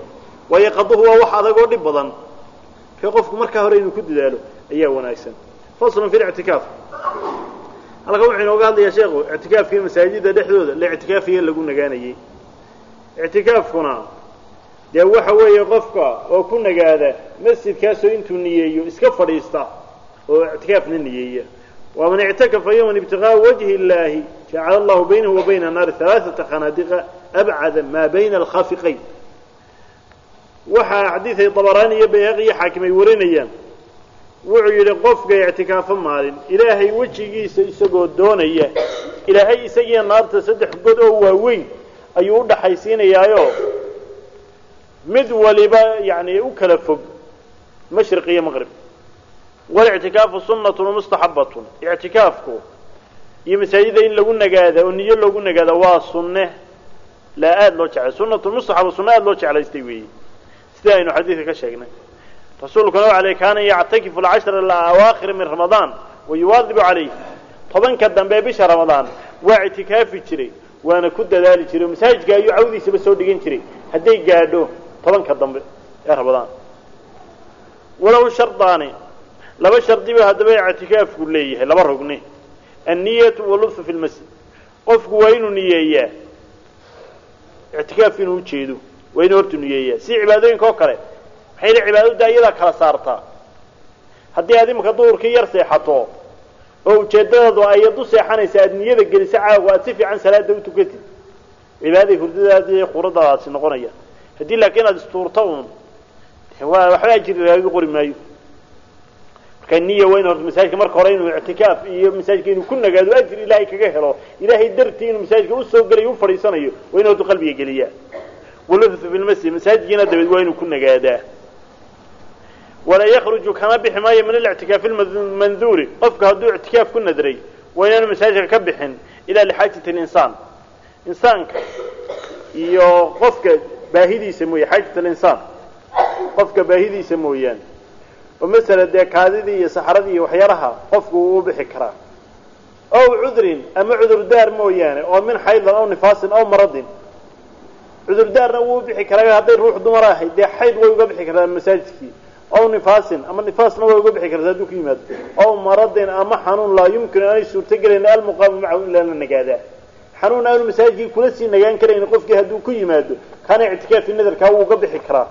waayo waa wax adag oo dhib badan. Marka qofku markaa hore inuu ku dadaalo ayaa wanaagsan. Faslun fi lictikaaf halkan wuxuu inooga hadlayaa sheekhu ictikaafkii masaajida dhexdooda la ictikaafiya lagu nagaanayey ictikaafkuna dee waxa weeye qofka oo ku nagaada masjidkaasoo intuu niyeeyo iska fadhiista oo ictikaafna niyeeya. Waman ictakafa yowman ibtiqaa'a wajhi illaahi jacala allahu baynahu wa bayna annaari halaaثata khanaadiqa abcada maa bayna alkhafiqayn waxaa xadiiday dabaraani iyo bayhaqi iyo xaakim ay warinayaan wuxuu yidhi qofka ictikaafo maalin ilaahay wejigiisa isagoo doonaya ilaahay isagiiyo naarta saddex god oo waaweyn ayuu u dhaxaysiinayaayo. Mid waliba yani u kala fog mashriq iyo maqrib walictikaafu sunnatun wamustaxabatun ictikaafku iyo masaajida in lagu nagaada oo niyo loogu nagaada waa sunne. Laa aada loo jeclay sunnatun mustaxaba sunne aada loo jeclaystay weeye. Sida aynu xadiidka ka sheegnay rasuulkuna wa aley kaana yactakifu alcashra alawaakhira min ramadaan wa yuwaadibu calayh tobanka dambe bisha ramadaan waa ictikaafi jiray waana ku dadaali jiray masaajidka ayuu cawdiisaba soo dhigan jiray. Hadday gaadho tobanka dambe ee ramadaan. Walow shardaani laba shardiba haddaba ictikaafku leeyahay laba rugni. Anniyatu walubthu fi lmasjid qofku waa inuu niyeeyaa ictikaaf inuu ujeedo waa inuu hortu niyeeyaa. Si cibaadooyinka oo kale maxay yidhi cibaadada ayadaa kala saartaa? Haddii aad imika duhurkii yar seexato oo ujeeddadaadu ayad u seexanaysa aada niyada geliso caawa aad si fiican salaada u tukatid hurdadaadi quradadaasi noqonaya. Haddii laakiin aada istuurto uun waxba ajir lagaga qori maayo. Marka niya waa in horta marka hore inuu ictikaaf iyo masaajidka inuu ku nagaado ajir ilaahay kaga helo. Ilaahay dartii inuu masaajidka u soo gelayo u fadhiisanayo waa in horta qalbiga geliyaa. Waluthu fi lmasjid dabeed waa inuu ku nagaadaa walaa yakruju kama bixi maayo min alictikaafi lmanduuri qofka hadduu ictikaaf ku nadray waa inaanu masaajidka ka bixin ilaa lixaajati linsaan insaanka iyo qofka baahidiisa mooye xaajat alinsaan qofka baahidiisa mooyaane oo masala dee kaadidii iyo saxradii iyo waxyaalaha qofku uu u bixi karaa ow cudrin ama cudurdaar mooyaane oo min xaydin aw nifaasin aw maradin cudurdaarna wuu bixi karaa hadday ruux dumar ahayd dee xayd way uga bixi kartaa masaajidkii aw nifaasin ama nifaasna way uga bixi kartaa hadduu ku yimaado. Aw maradin ama xanuun laa yumkinu aanay suurtogelayn almuqaamu macahu ilaa la nagaadaa. Xanuun aanu masaajidkii kula sii nagaan karayn qofkii hadduu ku yimaado kana ictikaafi nadarkaa wuu uga bixi karaa.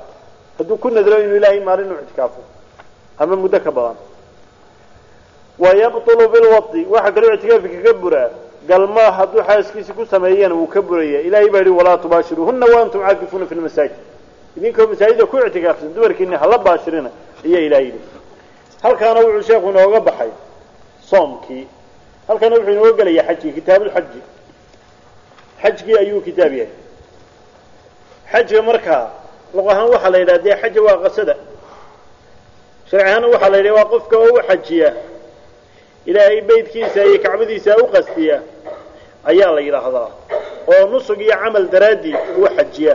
Hadduu ku nadro inuu ilaahay maalin inu ictikaafo. Ama muddo ka badan. Wayabطulu bilwadi waxaa kaloo ictikaafi kaga buraa. Galmaa hadduu xaaskiisi ku sameeyana wuu ka buraya ilahay baa yihi walaa tubaashiruuhuna waantum caakifuuna fi lmasaajid idinkoo masaajida ku ictikaafsan dumarkiini hala baashirina ayaa ilahay yidhi. Halkaana wuxuu sheekhu inooga baxay soomkii. Halkaana wuxuu inooga gelayaa xajkii kitaabulxaji xajkii ayuu kitaab yahay. Xajga markaa luq ahaan waxaa la yidhaha dee xaja waa qasada. Sharci ahaana waxaa la yidhaha waa qofka oo u xajiya. Ilaahay beydkiisa iyo kacbadiisa u qastiya ayaa la yidhaahdaa. Oo nusug iyo camal daraaddii ugu xajiya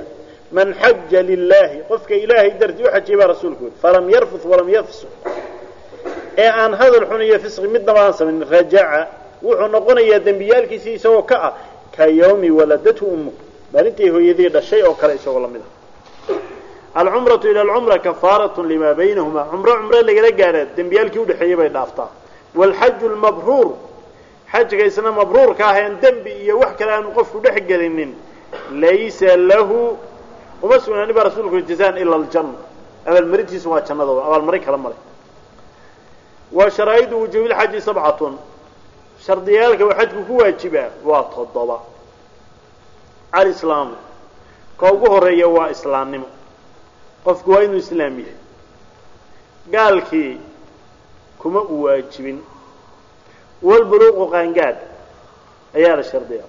man xaja lilahi qofka ilaahay dartii u xajiyay baa rasuulku yiri falam yarfut walam yafsuq ee aan hadal xun iyo fisqi midnaba aan samayn rajaca wuxuu noqonayaa dembiyaalkiisii isagoo ka ah ka yawmi waladathu ummu. Maalintii hooyadii dhashay oo kale isagoo la mid ah. Alcumratu ila alcumra kafaarat lima baynahuma. Cumro cumro lagala gaadha dembiyaalkii udhexeeyey bay dhaaftaa. Waalxaju lmabruur xajga isna mabruurka ah een dembi iyo wax kale aanu qofku dhex gelinin laysa lahu uma sugnaani baa rasuulku jazaan ila aljanna abaalmarintiisu waa jannada abaalmarin kala male wa sharaa'idu wujuubilxaji sabcatun. Shardiyaalka xajku ku waajibaa waa toddoba. Alislaamu ka ugu horreeya waa islaamnimo. Qofku waa inuu islaam yahay. Gaalkii kuma u waajibin. Walbuluuqu qaangaad ayaa la shardiyaa.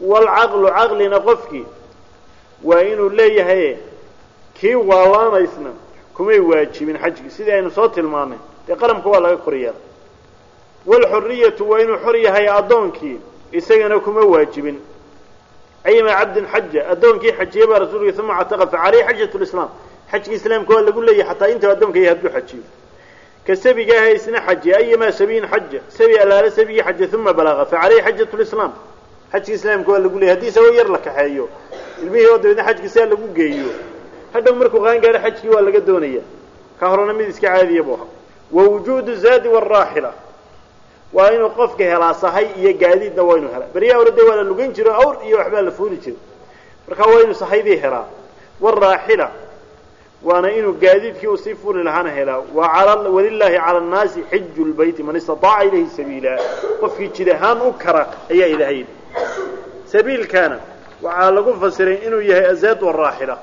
Waalcaqlu caqlina qofkii waa inuu leeyahay kii waalaanaysna kumay waajibin xajki sidii aynu soo tilmaanay dee qalamka waa laga kor yeelay waalxuriyatu waa inuu xor yahay addoonkii isagana kuma waajibin. Ayma cabdin xaja addoonkii xajiya baa rasuulka uma cataqa facaleyhi xajat lislaam xajki islaamka waa lagu leeyahay xataa inta addoonka yahay hadduu xajiyo. Ka isna xajiya ayamaa sabiyin xaja sabi allaale sabigii xaja uma balaga facaleyhi xajat lislaam xajki islaamka waa lagu leeyahay haddii isagoo yar la kaxeeyo ilmihii oo dabeedna xajki saa lagu geeyo. Hadhow markuu qaan gaadho xajkii waa laga doonaya. Ka horena mid iska caadiya buu ahaa. Wa wujuudu zaadi waalraaxila waa inuu qofka helaa sahay iyo gaadiidna waa inuu helaa. Beryaha hore dee waa la lugan jiro awr iyo waxbaa la fuuli jira marka waa inuu sahaydii helaa. Waalraaxila waana inuu gaadiidkii uu sii fuuli lahaana helaa. Walilaahi cala annaasi xiju lbayti man istataaca ilayhi sabiila qofkii jid ahaan u kara ayaa yidhi. Sabiilkaana waxaa lagu fasiray inuu yahay azaad waraaxila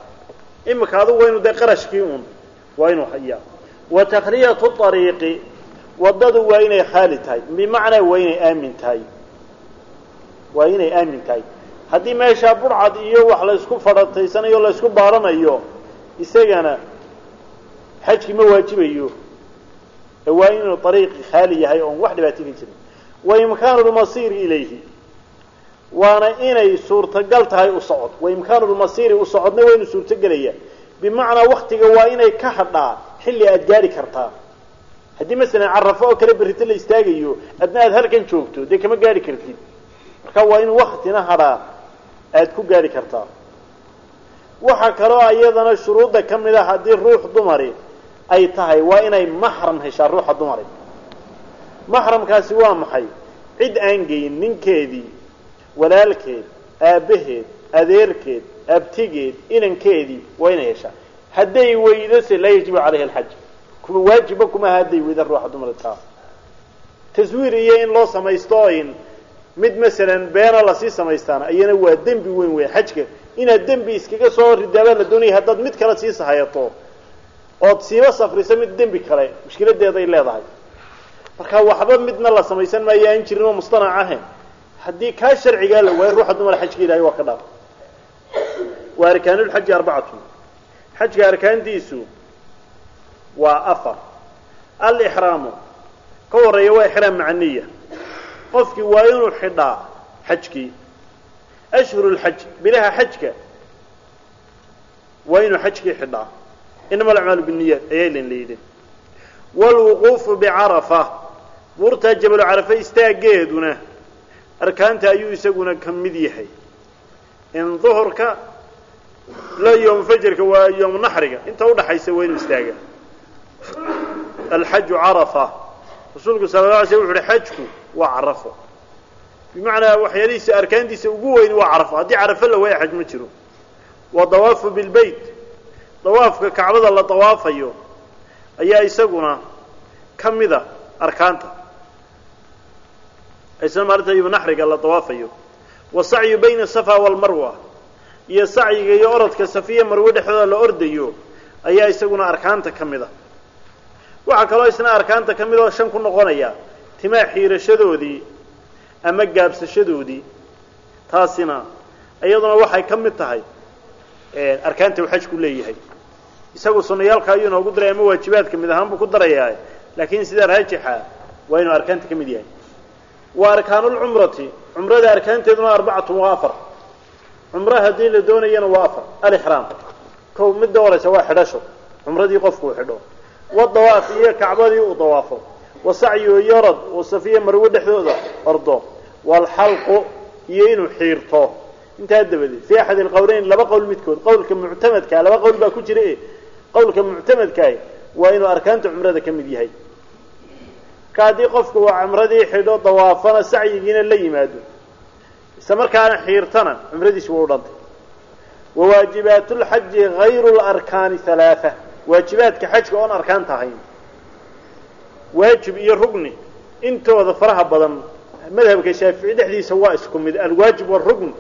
imika adugu waa dee qarashkii uun waa inuu hayaa. Wa takhriyatu ariiqi waddadu waa inay khaali tahay. Bimacnaa waa inay aamin tahay. Waa inay aamin tahay. Haddii meeshaa burcad iyo wax laysku fadhataysanayo laysku baaranayo isagana xajkii ma waajibayo. Waa inuu ariiqi khaali yahay oon wax dhibaato ka jirin. Wa imkaanu lmasiiri ilayhi waana inay suurtagal tahay u socod. Wa imkaanu lmasiiri u socodna waa inuu suurtogelayaa bimacnaa waktiga waa inay ka hadhaa xilli aad gaari kartaa. Haddii masalan carafo oo kale berrito la istaagayo adna aad halkan joogto dee kama gaari kartid. Marka waa in waktina hadhaa aad ku gaari kartaa. Waxaa kaloo iyadana shuruudda ka mid a haddii ruux dumari ay tahay waa inay maxram heshaa ruuxa dumari. Maxramkaasi waa maxay? Cid aan geyin ninkeedii walaalkeed aabbaheed adeerkeed abtigeed inankeedii waa inay heshaa hadday weydose laa yajibu calayha alxaj. Kuma waajiba kuma aha hadday weyda ruuxa dumartaa taswiir iyo in loo samaysto in mid masalan beena la sii samaystaana ayana waa dembi weyn weyn. Xajka inaad dembi iskaga soo ridaabaa la doonaya haddaad mid kale sii sahayato ood siiba safriso mid dembi kale mushkiladeeday leedahay. Marka waxba midna la samaysan maayo aan jirin oo mustanac ahayn haddii kaa sharcigaa la waayo ruuxa dumar xajka ilahay waa ka dhaaf wa arkaanulxaji arbacatun xajka arkaantiisu waa afar. Alixraamu ka horreeya waa ixraam macaniya qofkii waa inuu xidhaa xajkii. Ashhuru lxaj bilaha xajka waa inuu xajkii xidhaa. Inama alacmaalu binniyaat ayaa lan la yidhi waalwuquufu bicarafa buurtaa jabalu carafa istaaggeeduna arkaanta ayuu isaguna ka mid yahay. In duhurka la yoom fajarka waa yoom naxriga inta udhaxaysa waa inuu istaaga. Alxaju carafa. Rasuulku sala la alay slam wuxu uhi xajku waa carafo. Bimacnaa waxyaalihiisa arkaantiisa ugu weyn waa carafo haddii carafo la waaya xaj ma jiro. Wa dawaafu bilbeyt dawaafka kacbada la dawaafayo ayaa isaguna ka mida arkaanta isna maalinta yom naxriga la dawaafayo. Wasacyu bayna safa walmarwa iyo sacyiga iyo orodka safiya marwe dhexdooda la ordayo ayaa isaguna arkaanta ka mid a. Waxaa kaloo isna arkaanta ka mid oo shan ku noqonaya timaa xiirashadoodii ama gaabsashadoodii taasina iyaduna waxay ka mid tahay arkaanta uu xajku leeyahay. Isagu sunayaalka ayuu noogu daray ama waajibaadka mid ahaan buu ku darayaa laakiin sidaa raajixa waa inuu arkaanta ka mid yahay wa arkaanulcumrati cumrada arkaanteeduna arbacatun waa afar. Cumro haddii la doonayana waa afar. Alixraam kow midda horeysa waa xidhasho. Cumradii qofku uu xidho. Wadawaaf iyo kacbadii uu dawaafo. Wasacyu yorod oo safiya marwe dhexdooda ordo. Waalxalqu iyo inuu xiirto. Intaa dabadeed fi axad alqowleyn laba qowl midkood. Qowlka muctamadkaa laba qowl baa ku jira e qowlka muctamadkaah waa inuu arkaanta cumrada ka mid yahay ka haddii qofku uu cumradii xidho dawaafana sacyigiina la yimaado isla markaana xiirtana cumradiisi waa u dhantay wawaajibaat lxaji hayru larkaani halaaa waajibaadka xajka oon arkaanta ahayn waajib iyo rugni intooda faraha badan madhabka shaafici dhexdiisa waa isku mid alwaajib warugn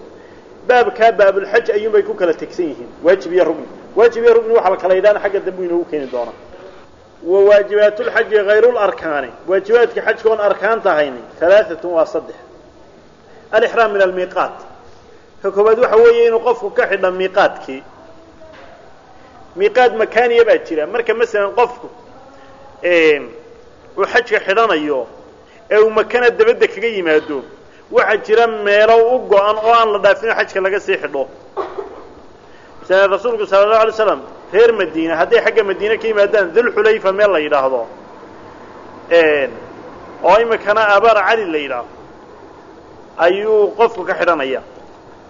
baabkaa baabulxaj ayuunbay ku kala tegsan yihiin waajib iyo rugni. Waajib iyo rugni waxaa la kala yidhahna xagga dambu inoogu keeni doonaa wa waajibaat lxaji hayru larkaani waajibaadka xajka oon arkaanta alaaatun waa saddex. Alixraam min almiiqaat. Ka koobaad waxa weeye inuu qofku ka xidha miiqaadkii. Miiqaad makaaniya baa jira. Marka masalan qofku uu xajka xidhanayo ee uu makana dabadda kaga yimaado waxaa jira meelo u go-an oo aan la dhaafin xajka laga sii xidho. Masalan rasuulku sala allahu alay slam reer madiina hadday xagga madiine ka yimaadaan dulxulayfa meel la yidhaahdo. Oo imikana abaar cali la yidhaahdo. Ayuu qofku ka xidhanaya.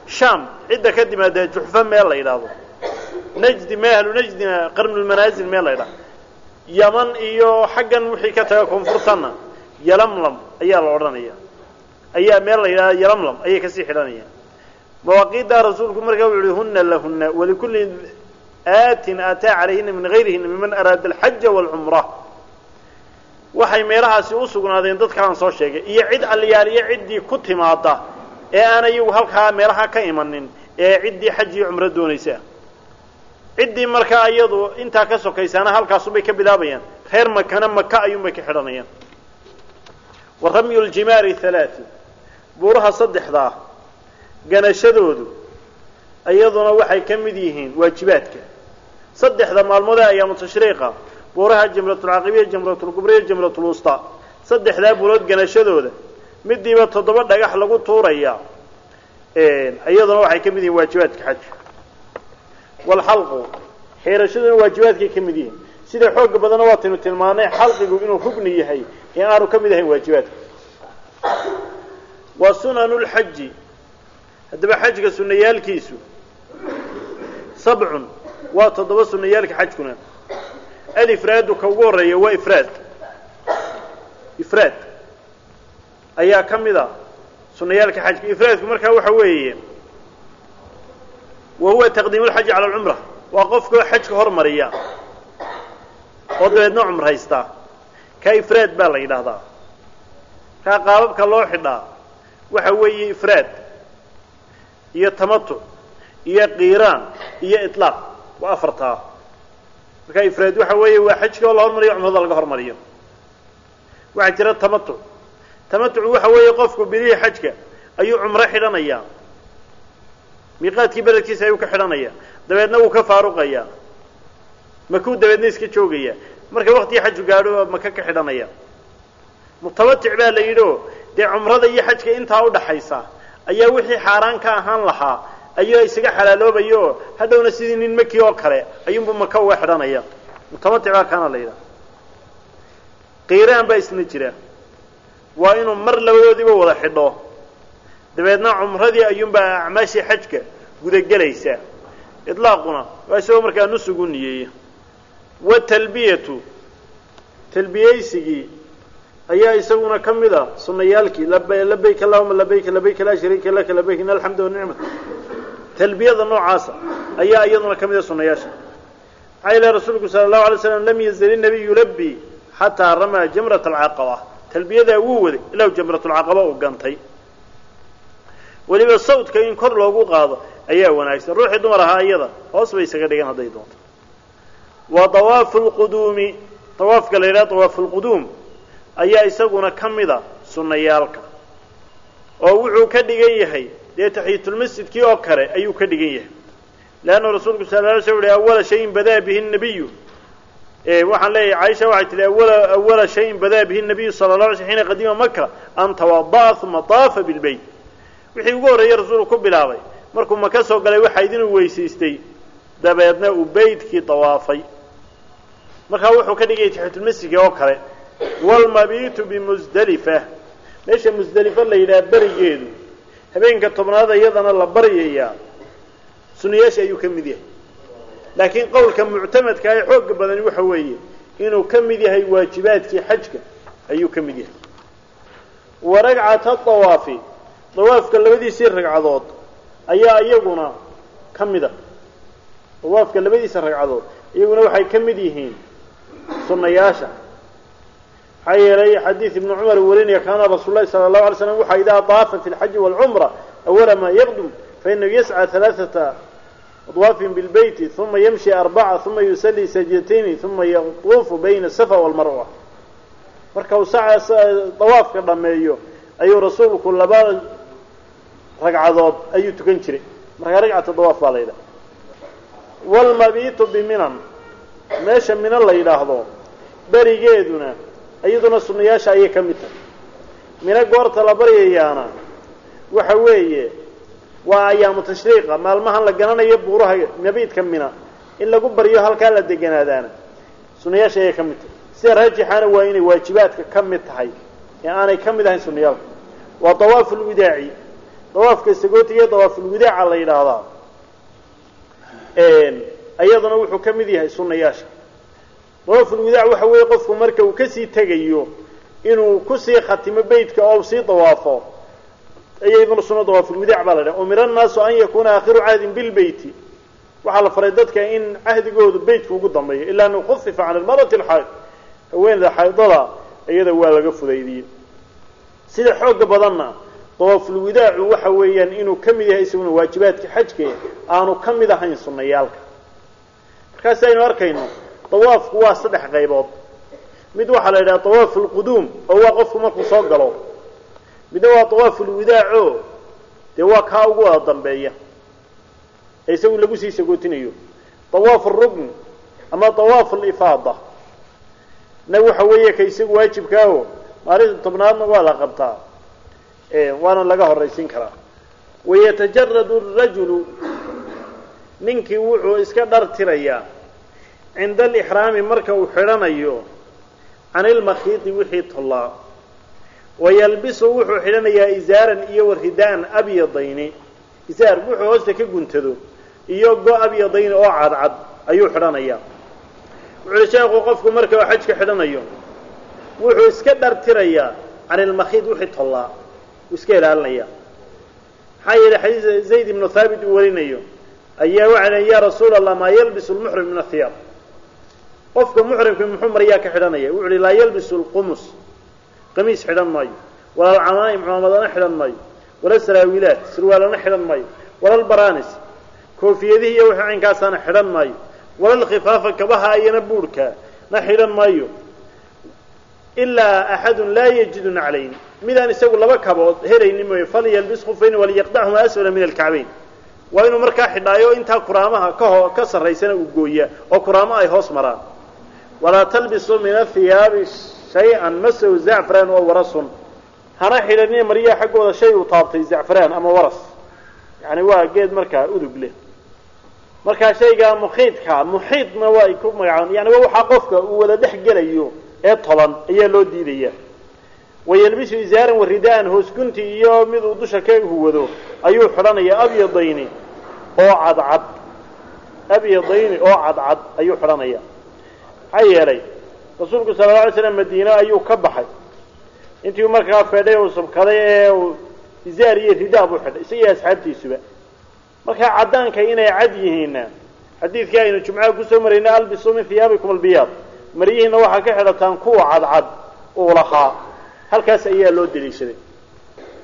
Sham cidda ka timaada juxfa meel la yidhaahdo. Najdi me ahlu najdina qarnulmanaasil meel la yidhahdo yaman iyo xaggan wixii ka taga koonfurtanna yalamlam ayaa la odhanaya. Ayaa meel la yidhahda yalamlam ayay ka sii xidhanayaan mawaaqiiddaa rasuulku markaa wuxu uhi huna lahuna walikulli aatin aataa calayhina min gayrihina miman araada alxaja waalcumra. Waxay meelahaasi u sugnaadeen dadkaan soo sheegay. Iyo cid aliyaal iyo ciddii ku timaada ee aan iyagu halkaa meelaha ka imanin ee ciddii xaj iyo cumro doonaysa. Ciddii markaa iyadu intaa ka sokaysaana halkaasubay ka bilaabayaan reer makana maka ayuunbay ka xidhanayaan. Wa ramyu ljimaari halaati buuraha saddexdaa ganashadoodu iyaduna waxay ka mid yihiin waajibaadka saddexda maalmood ee ayaamu tashriiqa buuraha jamratulcaqibiya jamratulkubriya jamratulwusta saddexdaa buurood ganashadooda midiiba toddoba dhagax lagu tuuraya iyaduna waxay ka mid yihiin waajibaadka xajka. Walxalqu xiirashaduna waajibaadkay ka mid yihiin. Sida xooga badana waataynu tilmaanay xalqigu inuu rugni yahay in aanu ka mid ahayn waajibaadka. Wa sunanu lxaji haddaba xajka sunayaalkiisu sabcun waa toddoba sunayaalka xajkuna alifraadu ka ugu horreeya waa ifraad. Ifraad. Ayaa ka mid a sunayaalka xajka. Ifraadku markaa waxa weeye wa huwa taqdiimu lxaji cala alcumra waa qofkao xajka hormariya oo dabeedna cumraysta ka ifraad baa la yidhaahdaa. Kaa qaababka loo xidhaa waxa weeye ifraad iyo tamatuc iyo qiiraan iyo iطlaaq waa afartaa. Markaa ifraad waxa weeye waa xajka oo la hormariyo cumrada laga hormariyo. Waxaa jira tamatuc tamatucu waxa weeye qofku bilihii xajka ayuu cumro xidhanayaa. Miiqaadkii beledkiisa ayuu ka xidhanaya dabeedna wuu ka faaruqaya makuu dabeedna iska joogaya marka waktigii xaju gaadho maka ka xidhanaya mutamatic baa la yidhi o dee cumrada iyo xajka intaa udhaxaysa ayaa wixii xaaraan ka ahaan lahaa ayuu isaga xalaaloobaya oo hadhowna sidii nin maki oo kale ayuunbu maka uga xidhanaya. Mutamatic baa kaana la yidhaha qiiraan baa isna jira. Waa inuu mar labadoodiiba wada xidho. Dabeedna cumradii ayuunbaa acmaashii xajka gudagelaysaa idlaaquna waa isagoo markaa nusugu niyeeya watalbiyatu talbiyaysigii ayaa isaguna ka mid a sunayaalkii labayk allahuma labayk labayk laa shariika laka labayk in alxamda wanicmat talbiyada noocaasa ayaa iyaduna ka mid a sunayaasha maxaa ilahi rasuulku sala allahu alay slam lam yazal inabiy yulabi xataa ramaa jamrat alcaqaba talbiyadaa wuu waday ilaa jamratulcaqaba uu gantay. Weliba sawdka in kor loogu qaado ayaa wanaagsan. Ruuxii dumar ahaa iyada hoos bay isaga dhigan hadday doonto wa dawaafu lquduumi dawaafka la yidhaha dawaafu lquduum ayaa isaguna ka mida sunnayaalka. Oo wuxuu ka dhigan yahay dee taxiyatulmasjidkii oo kale ayuu ka dhigan yahay. Leanna rasuulku sal la sl uhi awala shayin badaa bihi nabiyu waxaan leeyahay caaisha waxay tihi awala shayin badaa bihi nabiyu sala la alay sl xiina qadima maka an tawada'a uma taafa bilbeyt wixii ugu horreeyey rasuulku ku bilaabay markuu maka soo galay waxaa idinuu weysaystay dabeedna uu beytkii dawaafay markaa wuxuu ka dhigayay taxiyatulmasjidka oo kale walmabiitu bimusdelifa meesha musdelifa la yidhaha berigeedu habeenka tobnaada iyadana la baryayaa sunayaasha ayuu ka mid yahay. Laakiin qowlka muctamadka ee xooga badani waxa weeye inuu ka mid yahay waajibaadkii xajka ayuu ka mid yahay. Wa ragcata dawaafi dawaafka labadiisii ragcadood ayaa iyaguna ka mid a dawaafka labadiisa ragcadood iyaguna waxay ka mid yihiin sunayaasha maxaa yeelay xadiid ibnu cumar warinaya kaana rasuul lahi sala allahu alay slam waxa idaa daafa fi lxaji waalcumra awala maa yaqdum fainahu yascى halaaثata adwaafin bilbeyti uma yamshi arbaca uma yusalii sajdatayni uma yatuufu bayna asafa walmarwa marka uu dawaafka dhameeyo ayuu rasuulku laba ragcadood ayuu tukan jiray. Markaa ragcata dawaaf baa la yidhaha. Wlmabiitu biminan meesha mina la yidhaahdo berigeeduna iyaduna sunayaasha ayay ka mid tahay. Mino goorta la baryayaana waxa weeye waa ayaamu tashriiqa maalmahan la garanayo buuraha mabiidka mina in lagu baryo halkaa la deganaadaana. Sunayaasha ayay ka mid tahay. Sida raajixaana waa inay waajibaadka ka mid tahay ee aanay ka mid ahayn sunayaalka waa dawaafu lwidaaci dawaafka sagootiga dawaafulwidaaca la yidhaahdaa. Iyaduna wuxuu ka mid yahay sunayaasha dawaafulwidaac waxa weeye qofku marka uu ka sii tegayo inuu ku sii khatimo beytka oo sii dawaafo iyaduna suna dawaafulwidaac baa la dhaha umira annaasu an yakuuna aakhiru cahdin bilbeyti waxaa la faray dadka in cahdigoodu beytka ugu dambeeyo ilaa an khufifa can almarati alxayd haweeneyda xaydada iyada waa laga fudaydiyey. Sida xooga badanna dawaafulwidaacu waxa weeyaan inuu ka mid yahay isaguna waajibaadka xajke aanu ka mid ahayn sunayaalka markaasi aynu arkayno dawaafku waa saddex qaybood. Mid waxaa la yidhaha dawaafu lquduum oo waa qofku markuu soo galo. Midna waa dawaafu lwidaaco dee waa kaa ugu wada dambeeya. Ee isagu lagu sii sagootinayo dawaafu rukn ama dawaafu lifaada na waxa weeye ka isagu waajibkaaho maalinta tobnaadna waa la qabtaa. Waana laga horaysiin karaa. Wayatajaradu rajulu ninkii wuxuu iska dhartirayaa cinda alixraami marka uu xidhanayo can ilmakhiidi wixii tollaa. Wayalbisu wuxuu xidhanayaa isaaran iyo waridaan abyadayni. Isaar wuxuu hoosta ka guntado iyo go abyadayni oo cadcad ayuu xidhanayaa. Wuxu uhi sheekhu qofku marka uu xajka xidhanayo wuxuu iska dhartirayaa can ilmakhiid wixii tollaa. Uu iska ilaalinaya maxaa yeelay xadiis zayd ibnu thaabit uu warinayo ayaa waxay lehin ya rasuula allah maa yalbisu lmuxrim min athiyaab qofka muxrimka muxuu maryaa ka xidhanaya? Wuxu uhi laa yalbisu lqumus qamiis xidhan maayo. Wala alcamaa'im cumaamadana xidhan maayo. Wala saraawiilaat surwaalana xidhan maayo. Wala albaranis koofiyadihi iyo wixii caynkaasana xidhan maayo. Wala alkhifaafa kabaha ayana buurhka na xidhan maayo. Ilaa axadun laa yajidu naclayn. Midaan isagu laba kabood helayni mooye falyalbis khufayni waliyaqdaxuma asfala min alkacbayn. Waa inuu markaa xidhaayo intaa kuraamaha kaho ka sarraysana uu gooyaa oo kuraamo ay hoos maraan walaa talbisuu min athiyaabi shay-an masaw zacfran oo warasun. Hana xidhanina maryaha xaggooda shay uu taabtay zacfaraan ama waras. Yani waa geed markaa udug leh. Markaa shaygaa muxiidka muxiidna waa ku magacaban yani waa waxaa qofka uu wada dhex gelayo ee tolan ayaa loo diidaya. Wayalbisu isaaran waridaan hoos gunti iyo mid uu dusha ka huwado ayuu xidhanayaa abyadayni oo cadcad. Abyadayni oo cadcad ayuu xidhanaya maxaa yeelay. Rasuulku sala la alay slam madiine ayuu ka baxay. Intii markaa fedhay uu subkaday ee uu izaar iyo ridaa buu xidhay isagii asxaabtiisuba. Markaa caddaanka inay cad yihiinna xadiidkii aynu jumcaha ku soo marayna albisu min hiyaabikum albiyaad. Maryihiina waxaa ka xidhataan kuwa cadcad uu lahaa. Halkaas ayaa loo deliishaday.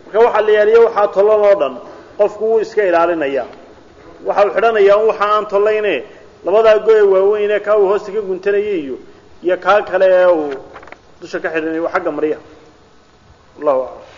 Marka waxaa la yaaliya waxaa tollan oo dhan qofku wuu iska ilaalinaya. Waxa uu xidhanayaa un waxa aan tollayne labadaa go-e waaweyne kaa uu hoosta ka guntanayay iyo iyo kaa kale ee uu dusha ka xidhanayo xagga maryaha allahu aclam